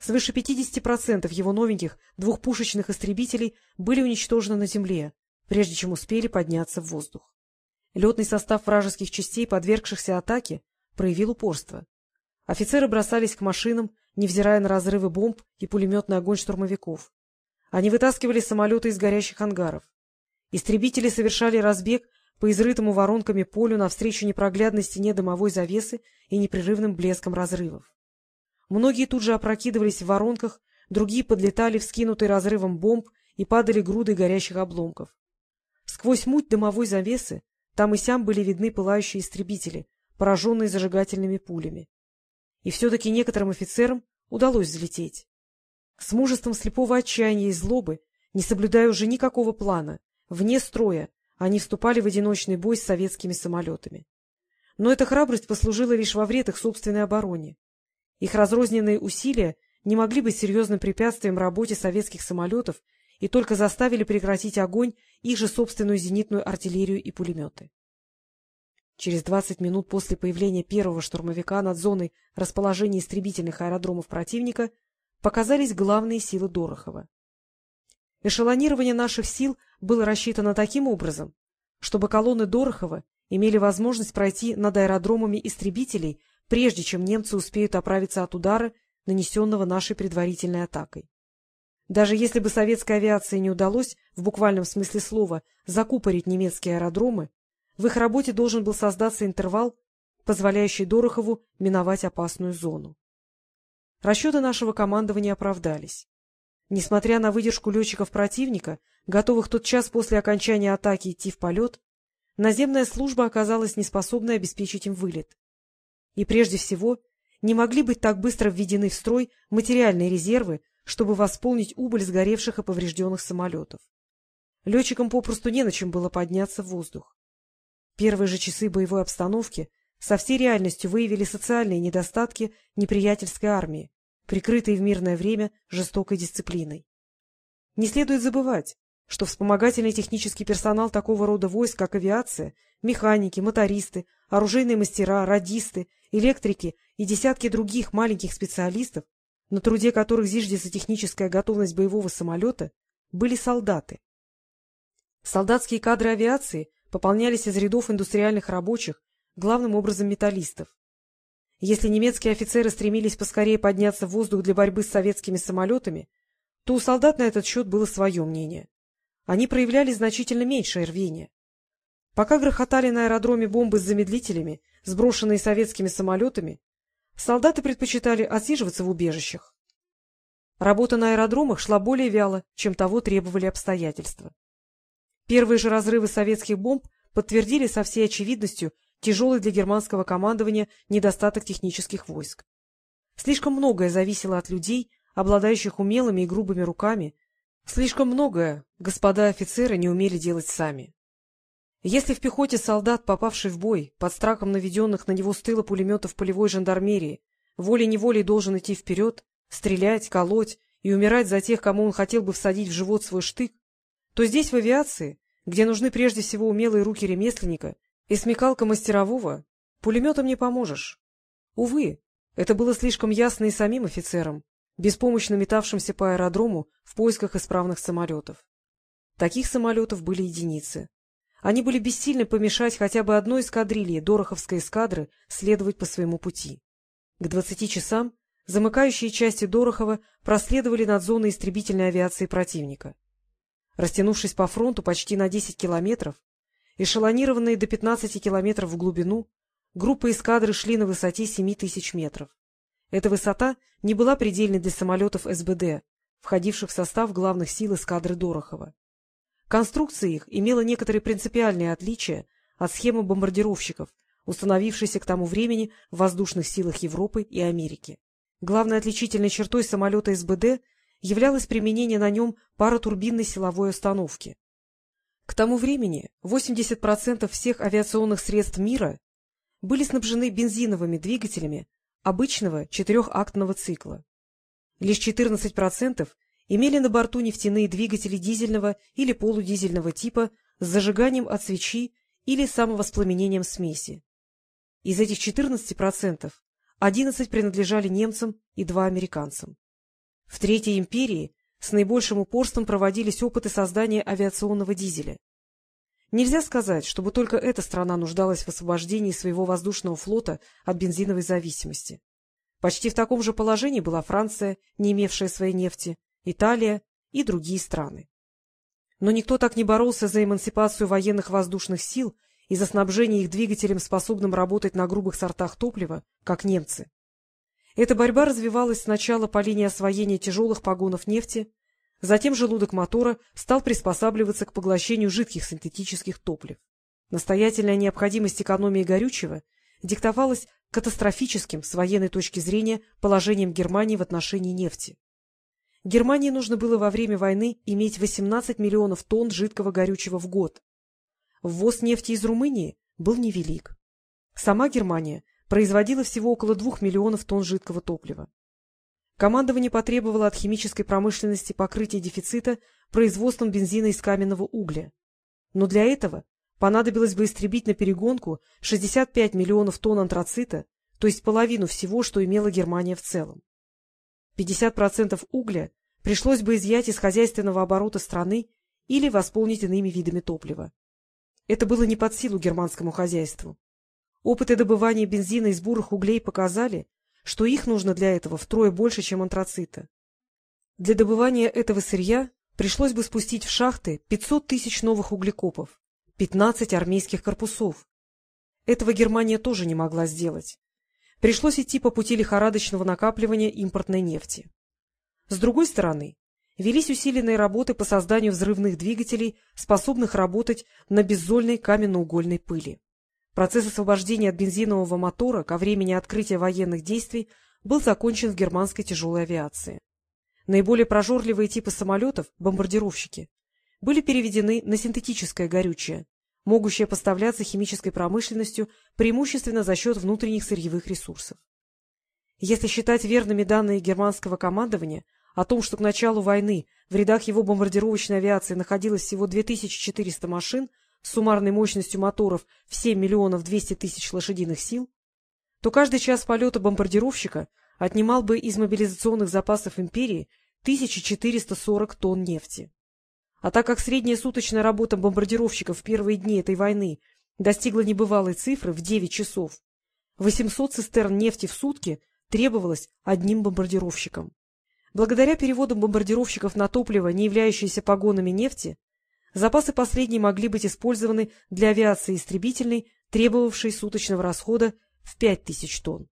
Speaker 1: Свыше 50% его новеньких двухпушечных истребителей были уничтожены на земле, прежде чем успели подняться в воздух. Летный состав вражеских частей, подвергшихся атаке, проявил упорство. Офицеры бросались к машинам, невзирая на разрывы бомб и пулеметный огонь штурмовиков. Они вытаскивали самолеты из горящих ангаров. Истребители совершали разбег по изрытому воронками полю навстречу непроглядной стене дымовой завесы и непрерывным блеском разрывов. Многие тут же опрокидывались в воронках, другие подлетали, вскинутые разрывом бомб, и падали груды горящих обломков. Сквозь муть дымовой завесы там и сям были видны пылающие истребители, пораженные зажигательными пулями. И все-таки некоторым офицерам удалось взлететь. С мужеством слепого отчаяния и злобы, не соблюдая уже никакого плана, вне строя, они вступали в одиночный бой с советскими самолетами. Но эта храбрость послужила лишь во вред их собственной обороне. Их разрозненные усилия не могли быть серьезным препятствием работе советских самолетов и только заставили прекратить огонь их же собственную зенитную артиллерию и пулеметы. Через 20 минут после появления первого штурмовика над зоной расположения истребительных аэродромов противника показались главные силы Дорохова. Эшелонирование наших сил было рассчитано таким образом, чтобы колонны Дорохова имели возможность пройти над аэродромами истребителей прежде чем немцы успеют оправиться от удара, нанесенного нашей предварительной атакой. Даже если бы советской авиации не удалось, в буквальном смысле слова, закупорить немецкие аэродромы, в их работе должен был создаться интервал, позволяющий Дорохову миновать опасную зону. Расчеты нашего командования оправдались. Несмотря на выдержку летчиков противника, готовых тот час после окончания атаки идти в полет, наземная служба оказалась неспособной обеспечить им вылет. И прежде всего, не могли быть так быстро введены в строй материальные резервы, чтобы восполнить убыль сгоревших и поврежденных самолетов. Летчикам попросту не на чем было подняться в воздух. Первые же часы боевой обстановки со всей реальностью выявили социальные недостатки неприятельской армии, прикрытой в мирное время жестокой дисциплиной. Не следует забывать, что вспомогательный технический персонал такого рода войск, как авиация, механики, мотористы, оружейные мастера, радисты, электрики и десятки других маленьких специалистов, на труде которых зиждется техническая готовность боевого самолета, были солдаты. Солдатские кадры авиации пополнялись из рядов индустриальных рабочих, главным образом металлистов. Если немецкие офицеры стремились поскорее подняться в воздух для борьбы с советскими самолетами, то у солдат на этот счет было свое мнение. Они проявляли значительно меньшее рвение. Пока грохотали на аэродроме бомбы с замедлителями, сброшенные советскими самолетами, солдаты предпочитали отсиживаться в убежищах. Работа на аэродромах шла более вяло, чем того требовали обстоятельства. Первые же разрывы советских бомб подтвердили со всей очевидностью тяжелый для германского командования недостаток технических войск. Слишком многое зависело от людей, обладающих умелыми и грубыми руками, слишком многое господа офицеры не умели делать сами. Если в пехоте солдат, попавший в бой, под страхом наведенных на него с тыла пулеметов полевой жандармерии, волей-неволей должен идти вперед, стрелять, колоть и умирать за тех, кому он хотел бы всадить в живот свой штык, то здесь, в авиации, где нужны прежде всего умелые руки ремесленника и смекалка мастерового, пулеметом не поможешь. Увы, это было слишком ясно и самим офицерам, беспомощно метавшимся по аэродрому в поисках исправных самолетов. Таких самолетов были единицы. Они были бессильны помешать хотя бы одной эскадрилье Дороховской эскадры следовать по своему пути. К двадцати часам замыкающие части Дорохова проследовали над зоной истребительной авиации противника. Растянувшись по фронту почти на 10 километров, эшелонированные до 15 километров в глубину, группы эскадры шли на высоте 7 тысяч метров. Эта высота не была предельной для самолетов СБД, входивших в состав главных сил эскадры Дорохова. Конструкция их имела некоторые принципиальные отличия от схемы бомбардировщиков, установившейся к тому времени в воздушных силах Европы и Америки. Главной отличительной чертой самолета СБД являлось применение на нем паротурбинной силовой установки. К тому времени 80% всех авиационных средств мира были снабжены бензиновыми двигателями обычного четырехактного цикла. Лишь 14% имели на борту нефтяные двигатели дизельного или полудизельного типа с зажиганием от свечи или самовоспламенением смеси. Из этих 14% 11 принадлежали немцам и 2 американцам. В Третьей империи с наибольшим упорством проводились опыты создания авиационного дизеля. Нельзя сказать, чтобы только эта страна нуждалась в освобождении своего воздушного флота от бензиновой зависимости. Почти в таком же положении была Франция, не имевшая своей нефти, Италия и другие страны. Но никто так не боролся за эмансипацию военных воздушных сил и за снабжение их двигателем, способным работать на грубых сортах топлива, как немцы. Эта борьба развивалась сначала по линии освоения тяжелых погонов нефти, затем желудок мотора стал приспосабливаться к поглощению жидких синтетических топлив. Настоятельная необходимость экономии горючего диктовалась катастрофическим с военной точки зрения положением Германии в отношении нефти. Германии нужно было во время войны иметь 18 миллионов тонн жидкого горючего в год. Ввоз нефти из Румынии был невелик. Сама Германия производила всего около 2 миллионов тонн жидкого топлива. Командование потребовало от химической промышленности покрытия дефицита производством бензина из каменного угля. Но для этого понадобилось бы истребить на перегонку 65 миллионов тонн антрацита, то есть половину всего, что имела Германия в целом. 50% угля пришлось бы изъять из хозяйственного оборота страны или восполнить иными видами топлива. Это было не под силу германскому хозяйству. Опыты добывания бензина из бурых углей показали, что их нужно для этого втрое больше, чем антрацита. Для добывания этого сырья пришлось бы спустить в шахты 500 тысяч новых углекопов, 15 армейских корпусов. Этого Германия тоже не могла сделать пришлось идти по пути лихорадочного накапливания импортной нефти. С другой стороны, велись усиленные работы по созданию взрывных двигателей, способных работать на беззольной каменноугольной пыли. Процесс освобождения от бензинового мотора ко времени открытия военных действий был закончен в германской тяжелой авиации. Наиболее прожорливые типы самолетов, бомбардировщики, были переведены на синтетическое горючее, могущая поставляться химической промышленностью преимущественно за счет внутренних сырьевых ресурсов. Если считать верными данные германского командования о том, что к началу войны в рядах его бомбардировочной авиации находилось всего 2400 машин с суммарной мощностью моторов в 7 миллионов 200 тысяч лошадиных сил, то каждый час полета бомбардировщика отнимал бы из мобилизационных запасов империи 1440 тонн нефти. А так как средняя суточная работа бомбардировщиков в первые дни этой войны достигла небывалой цифры в 9 часов, 800 цистерн нефти в сутки требовалось одним бомбардировщиком. Благодаря переводам бомбардировщиков на топливо, не являющееся погонами нефти, запасы последней могли быть использованы для авиации истребительной, требовавшей суточного расхода в 5000 тонн.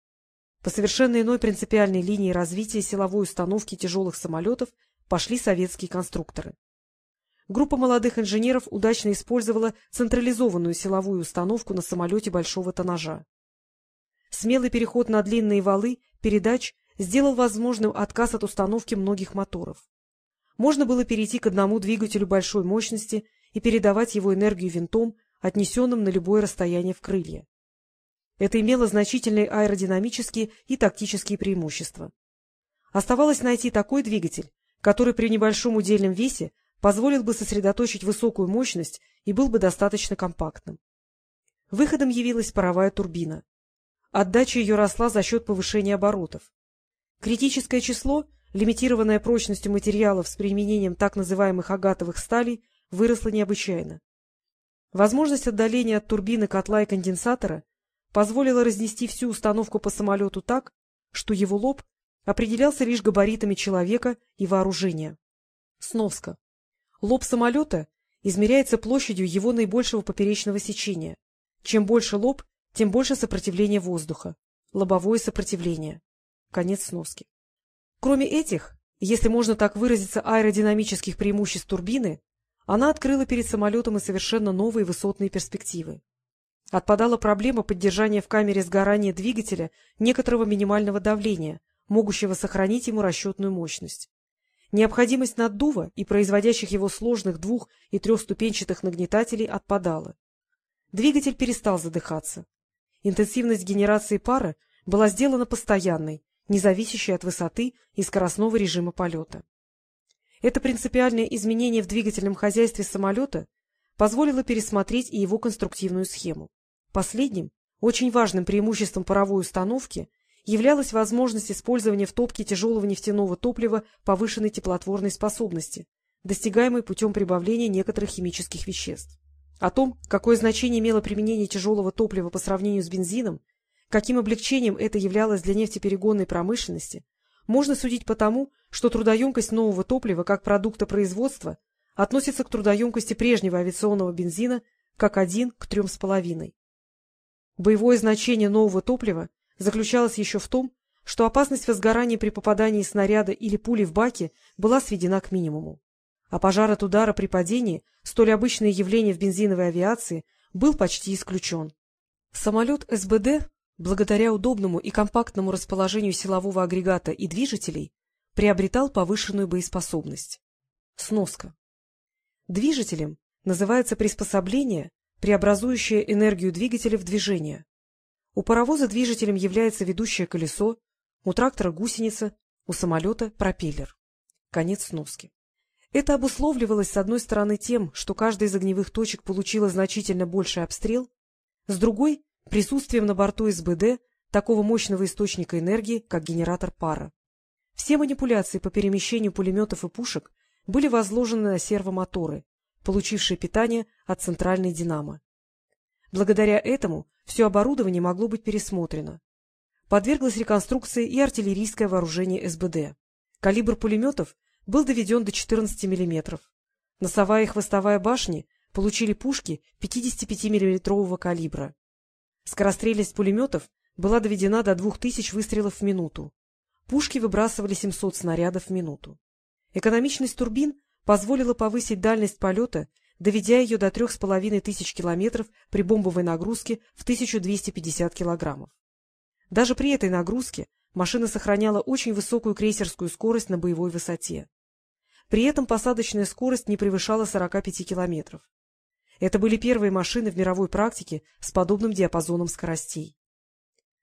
Speaker 1: По совершенно иной принципиальной линии развития силовой установки тяжелых самолетов пошли советские конструкторы группа молодых инженеров удачно использовала централизованную силовую установку на самолете большого тоннажа. Смелый переход на длинные валы передач сделал возможным отказ от установки многих моторов. Можно было перейти к одному двигателю большой мощности и передавать его энергию винтом, отнесенным на любое расстояние в крылья. Это имело значительные аэродинамические и тактические преимущества. Оставалось найти такой двигатель, который при небольшом удельном весе позволил бы сосредоточить высокую мощность и был бы достаточно компактным. Выходом явилась паровая турбина. Отдача ее росла за счет повышения оборотов. Критическое число, лимитированное прочностью материалов с применением так называемых агатовых сталей, выросло необычайно. Возможность отдаления от турбины котла и конденсатора позволила разнести всю установку по самолету так, что его лоб определялся лишь габаритами человека и вооружения. Сноска. Лоб самолета измеряется площадью его наибольшего поперечного сечения. Чем больше лоб, тем больше сопротивление воздуха. Лобовое сопротивление. Конец сноски. Кроме этих, если можно так выразиться, аэродинамических преимуществ турбины, она открыла перед самолетом и совершенно новые высотные перспективы. Отпадала проблема поддержания в камере сгорания двигателя некоторого минимального давления, могущего сохранить ему расчетную мощность. Необходимость наддува и производящих его сложных двух- и трехступенчатых нагнетателей отпадала. Двигатель перестал задыхаться. Интенсивность генерации пара была сделана постоянной, независящей от высоты и скоростного режима полета. Это принципиальное изменение в двигательном хозяйстве самолета позволило пересмотреть и его конструктивную схему. Последним, очень важным преимуществом паровой установки являлась возможность использования в топке тяжелого нефтяного топлива повышенной теплотворной способности, достигаемой путем прибавления некоторых химических веществ. О том, какое значение имело применение тяжелого топлива по сравнению с бензином, каким облегчением это являлось для нефтеперегонной промышленности, можно судить по тому, что трудоемкость нового топлива как продукта производства относится к трудоемкости прежнего авиационного бензина как один к трем с половиной. Боевое значение нового топлива заключалась еще в том, что опасность возгорания при попадании снаряда или пули в баке была сведена к минимуму. А пожар от удара при падении, столь обычное явление в бензиновой авиации, был почти исключен. Самолет СБД, благодаря удобному и компактному расположению силового агрегата и движителей, приобретал повышенную боеспособность. Сноска. Движителем называется приспособление, преобразующее энергию двигателя в движение. У паровоза движителем является ведущее колесо, у трактора гусеница, у самолета пропеллер. Конец сноски. Это обусловливалось, с одной стороны, тем, что каждая из огневых точек получила значительно больший обстрел, с другой — присутствием на борту СБД такого мощного источника энергии, как генератор пара. Все манипуляции по перемещению пулеметов и пушек были возложены на сервомоторы, получившие питание от центральной динамо. Благодаря этому все оборудование могло быть пересмотрено. Подверглось реконструкции и артиллерийское вооружение СБД. Калибр пулеметов был доведен до 14 мм. Носовая и хвостовая башни получили пушки 55 миллиметрового калибра. Скорострельность пулеметов была доведена до 2000 выстрелов в минуту. Пушки выбрасывали 700 снарядов в минуту. Экономичность турбин позволила повысить дальность полета доведя ее до трех с половиной тысяч километров при бомбовой нагрузке в 1250 килограммов. Даже при этой нагрузке машина сохраняла очень высокую крейсерскую скорость на боевой высоте. При этом посадочная скорость не превышала 45 километров. Это были первые машины в мировой практике с подобным диапазоном скоростей.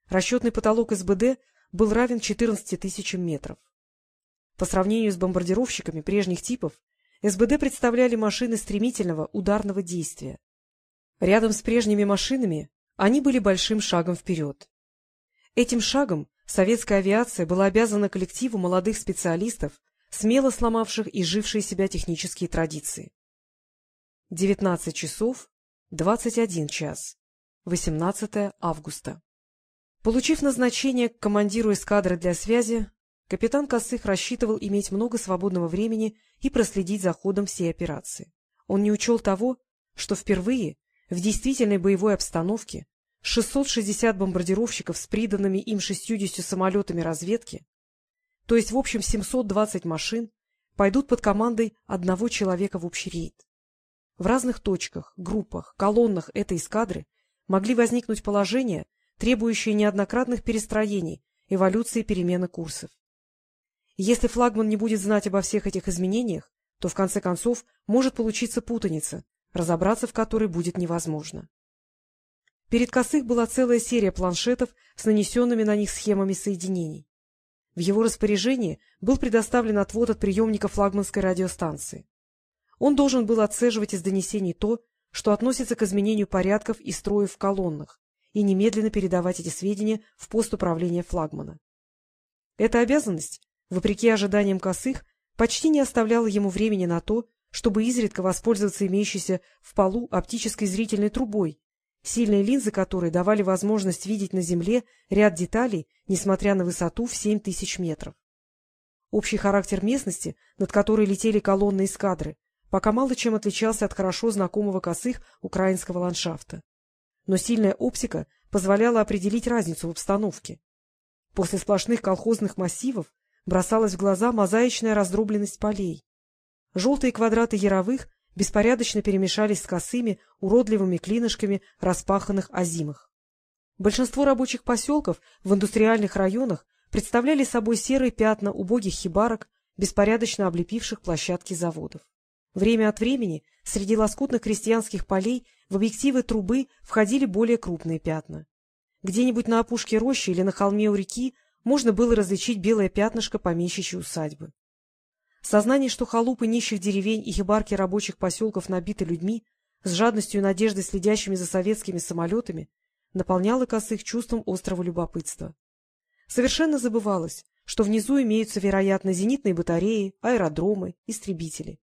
Speaker 1: Расчетный потолок СБД был равен 14 тысячам метров. По сравнению с бомбардировщиками прежних типов, СБД представляли машины стремительного ударного действия. Рядом с прежними машинами они были большим шагом вперед. Этим шагом советская авиация была обязана коллективу молодых специалистов, смело сломавших и жившие себя технические традиции. 19 часов 21 час. 18 августа. Получив назначение к командиру эскадры для связи, капитан Косых рассчитывал иметь много свободного времени и проследить за ходом всей операции. Он не учел того, что впервые в действительной боевой обстановке 660 бомбардировщиков с приданными им 60 самолетами разведки, то есть в общем 720 машин, пойдут под командой одного человека в общий рейд. В разных точках, группах, колоннах этой эскадры могли возникнуть положения, требующие неоднократных перестроений, эволюции перемены курсов. Если флагман не будет знать обо всех этих изменениях, то в конце концов может получиться путаница, разобраться в которой будет невозможно. Перед Косых была целая серия планшетов с нанесенными на них схемами соединений. В его распоряжении был предоставлен отвод от приемника флагманской радиостанции. Он должен был отслеживать из донесений то, что относится к изменению порядков и строев в колоннах, и немедленно передавать эти сведения в пост управления флагмана. Эта обязанность, вопреки ожиданиям косых, почти не оставляла ему времени на то, чтобы изредка воспользоваться имеющейся в полу оптической зрительной трубой, сильные линзы которой давали возможность видеть на Земле ряд деталей, несмотря на высоту в 7 тысяч метров. Общий характер местности, над которой летели колонны эскадры, пока мало чем отличался от хорошо знакомого косых украинского ландшафта но сильная оптика позволяла определить разницу в обстановке. После сплошных колхозных массивов бросалась в глаза мозаичная раздробленность полей. Желтые квадраты яровых беспорядочно перемешались с косыми, уродливыми клинышками распаханных озимых. Большинство рабочих поселков в индустриальных районах представляли собой серые пятна убогих хибарок, беспорядочно облепивших площадки заводов. Время от времени среди лоскутных крестьянских полей в объективы трубы входили более крупные пятна. Где-нибудь на опушке рощи или на холме у реки можно было различить белое пятнышко помещичьей усадьбы. Сознание, что халупы нищих деревень и хибарки рабочих поселков набиты людьми, с жадностью и надеждой следящими за советскими самолетами, наполняло косых чувством острого любопытства. Совершенно забывалось, что внизу имеются, вероятно, зенитные батареи, аэродромы, истребители.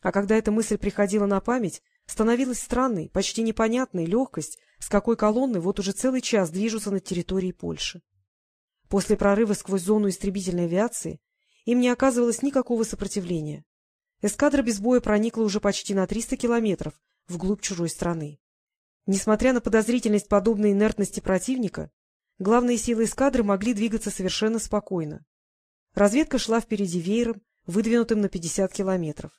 Speaker 1: А когда эта мысль приходила на память, становилась странной, почти непонятной легкость, с какой колонны вот уже целый час движутся над территорией Польши. После прорыва сквозь зону истребительной авиации им не оказывалось никакого сопротивления. Эскадра без боя проникла уже почти на 300 километров вглубь чужой страны. Несмотря на подозрительность подобной инертности противника, главные силы эскадры могли двигаться совершенно спокойно. Разведка шла впереди веером, выдвинутым на 50 километров.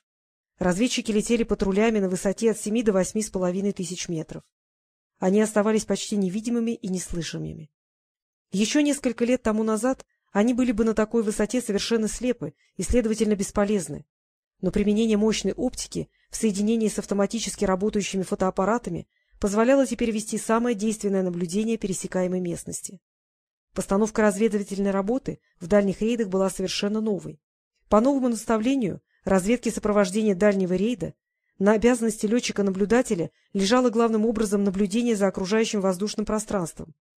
Speaker 1: Разведчики летели патрулями на высоте от семи до восьми с половиной тысяч метров. Они оставались почти невидимыми и неслышимыми. Еще несколько лет тому назад они были бы на такой высоте совершенно слепы и, следовательно, бесполезны. Но применение мощной оптики в соединении с автоматически работающими фотоаппаратами позволяло теперь вести самое действенное наблюдение пересекаемой местности. Постановка разведывательной работы в дальних рейдах была совершенно новой. По новому наставлению разведки сопровождения дальнего рейда, на обязанности летчика-наблюдателя лежало главным образом наблюдение за окружающим воздушным пространством,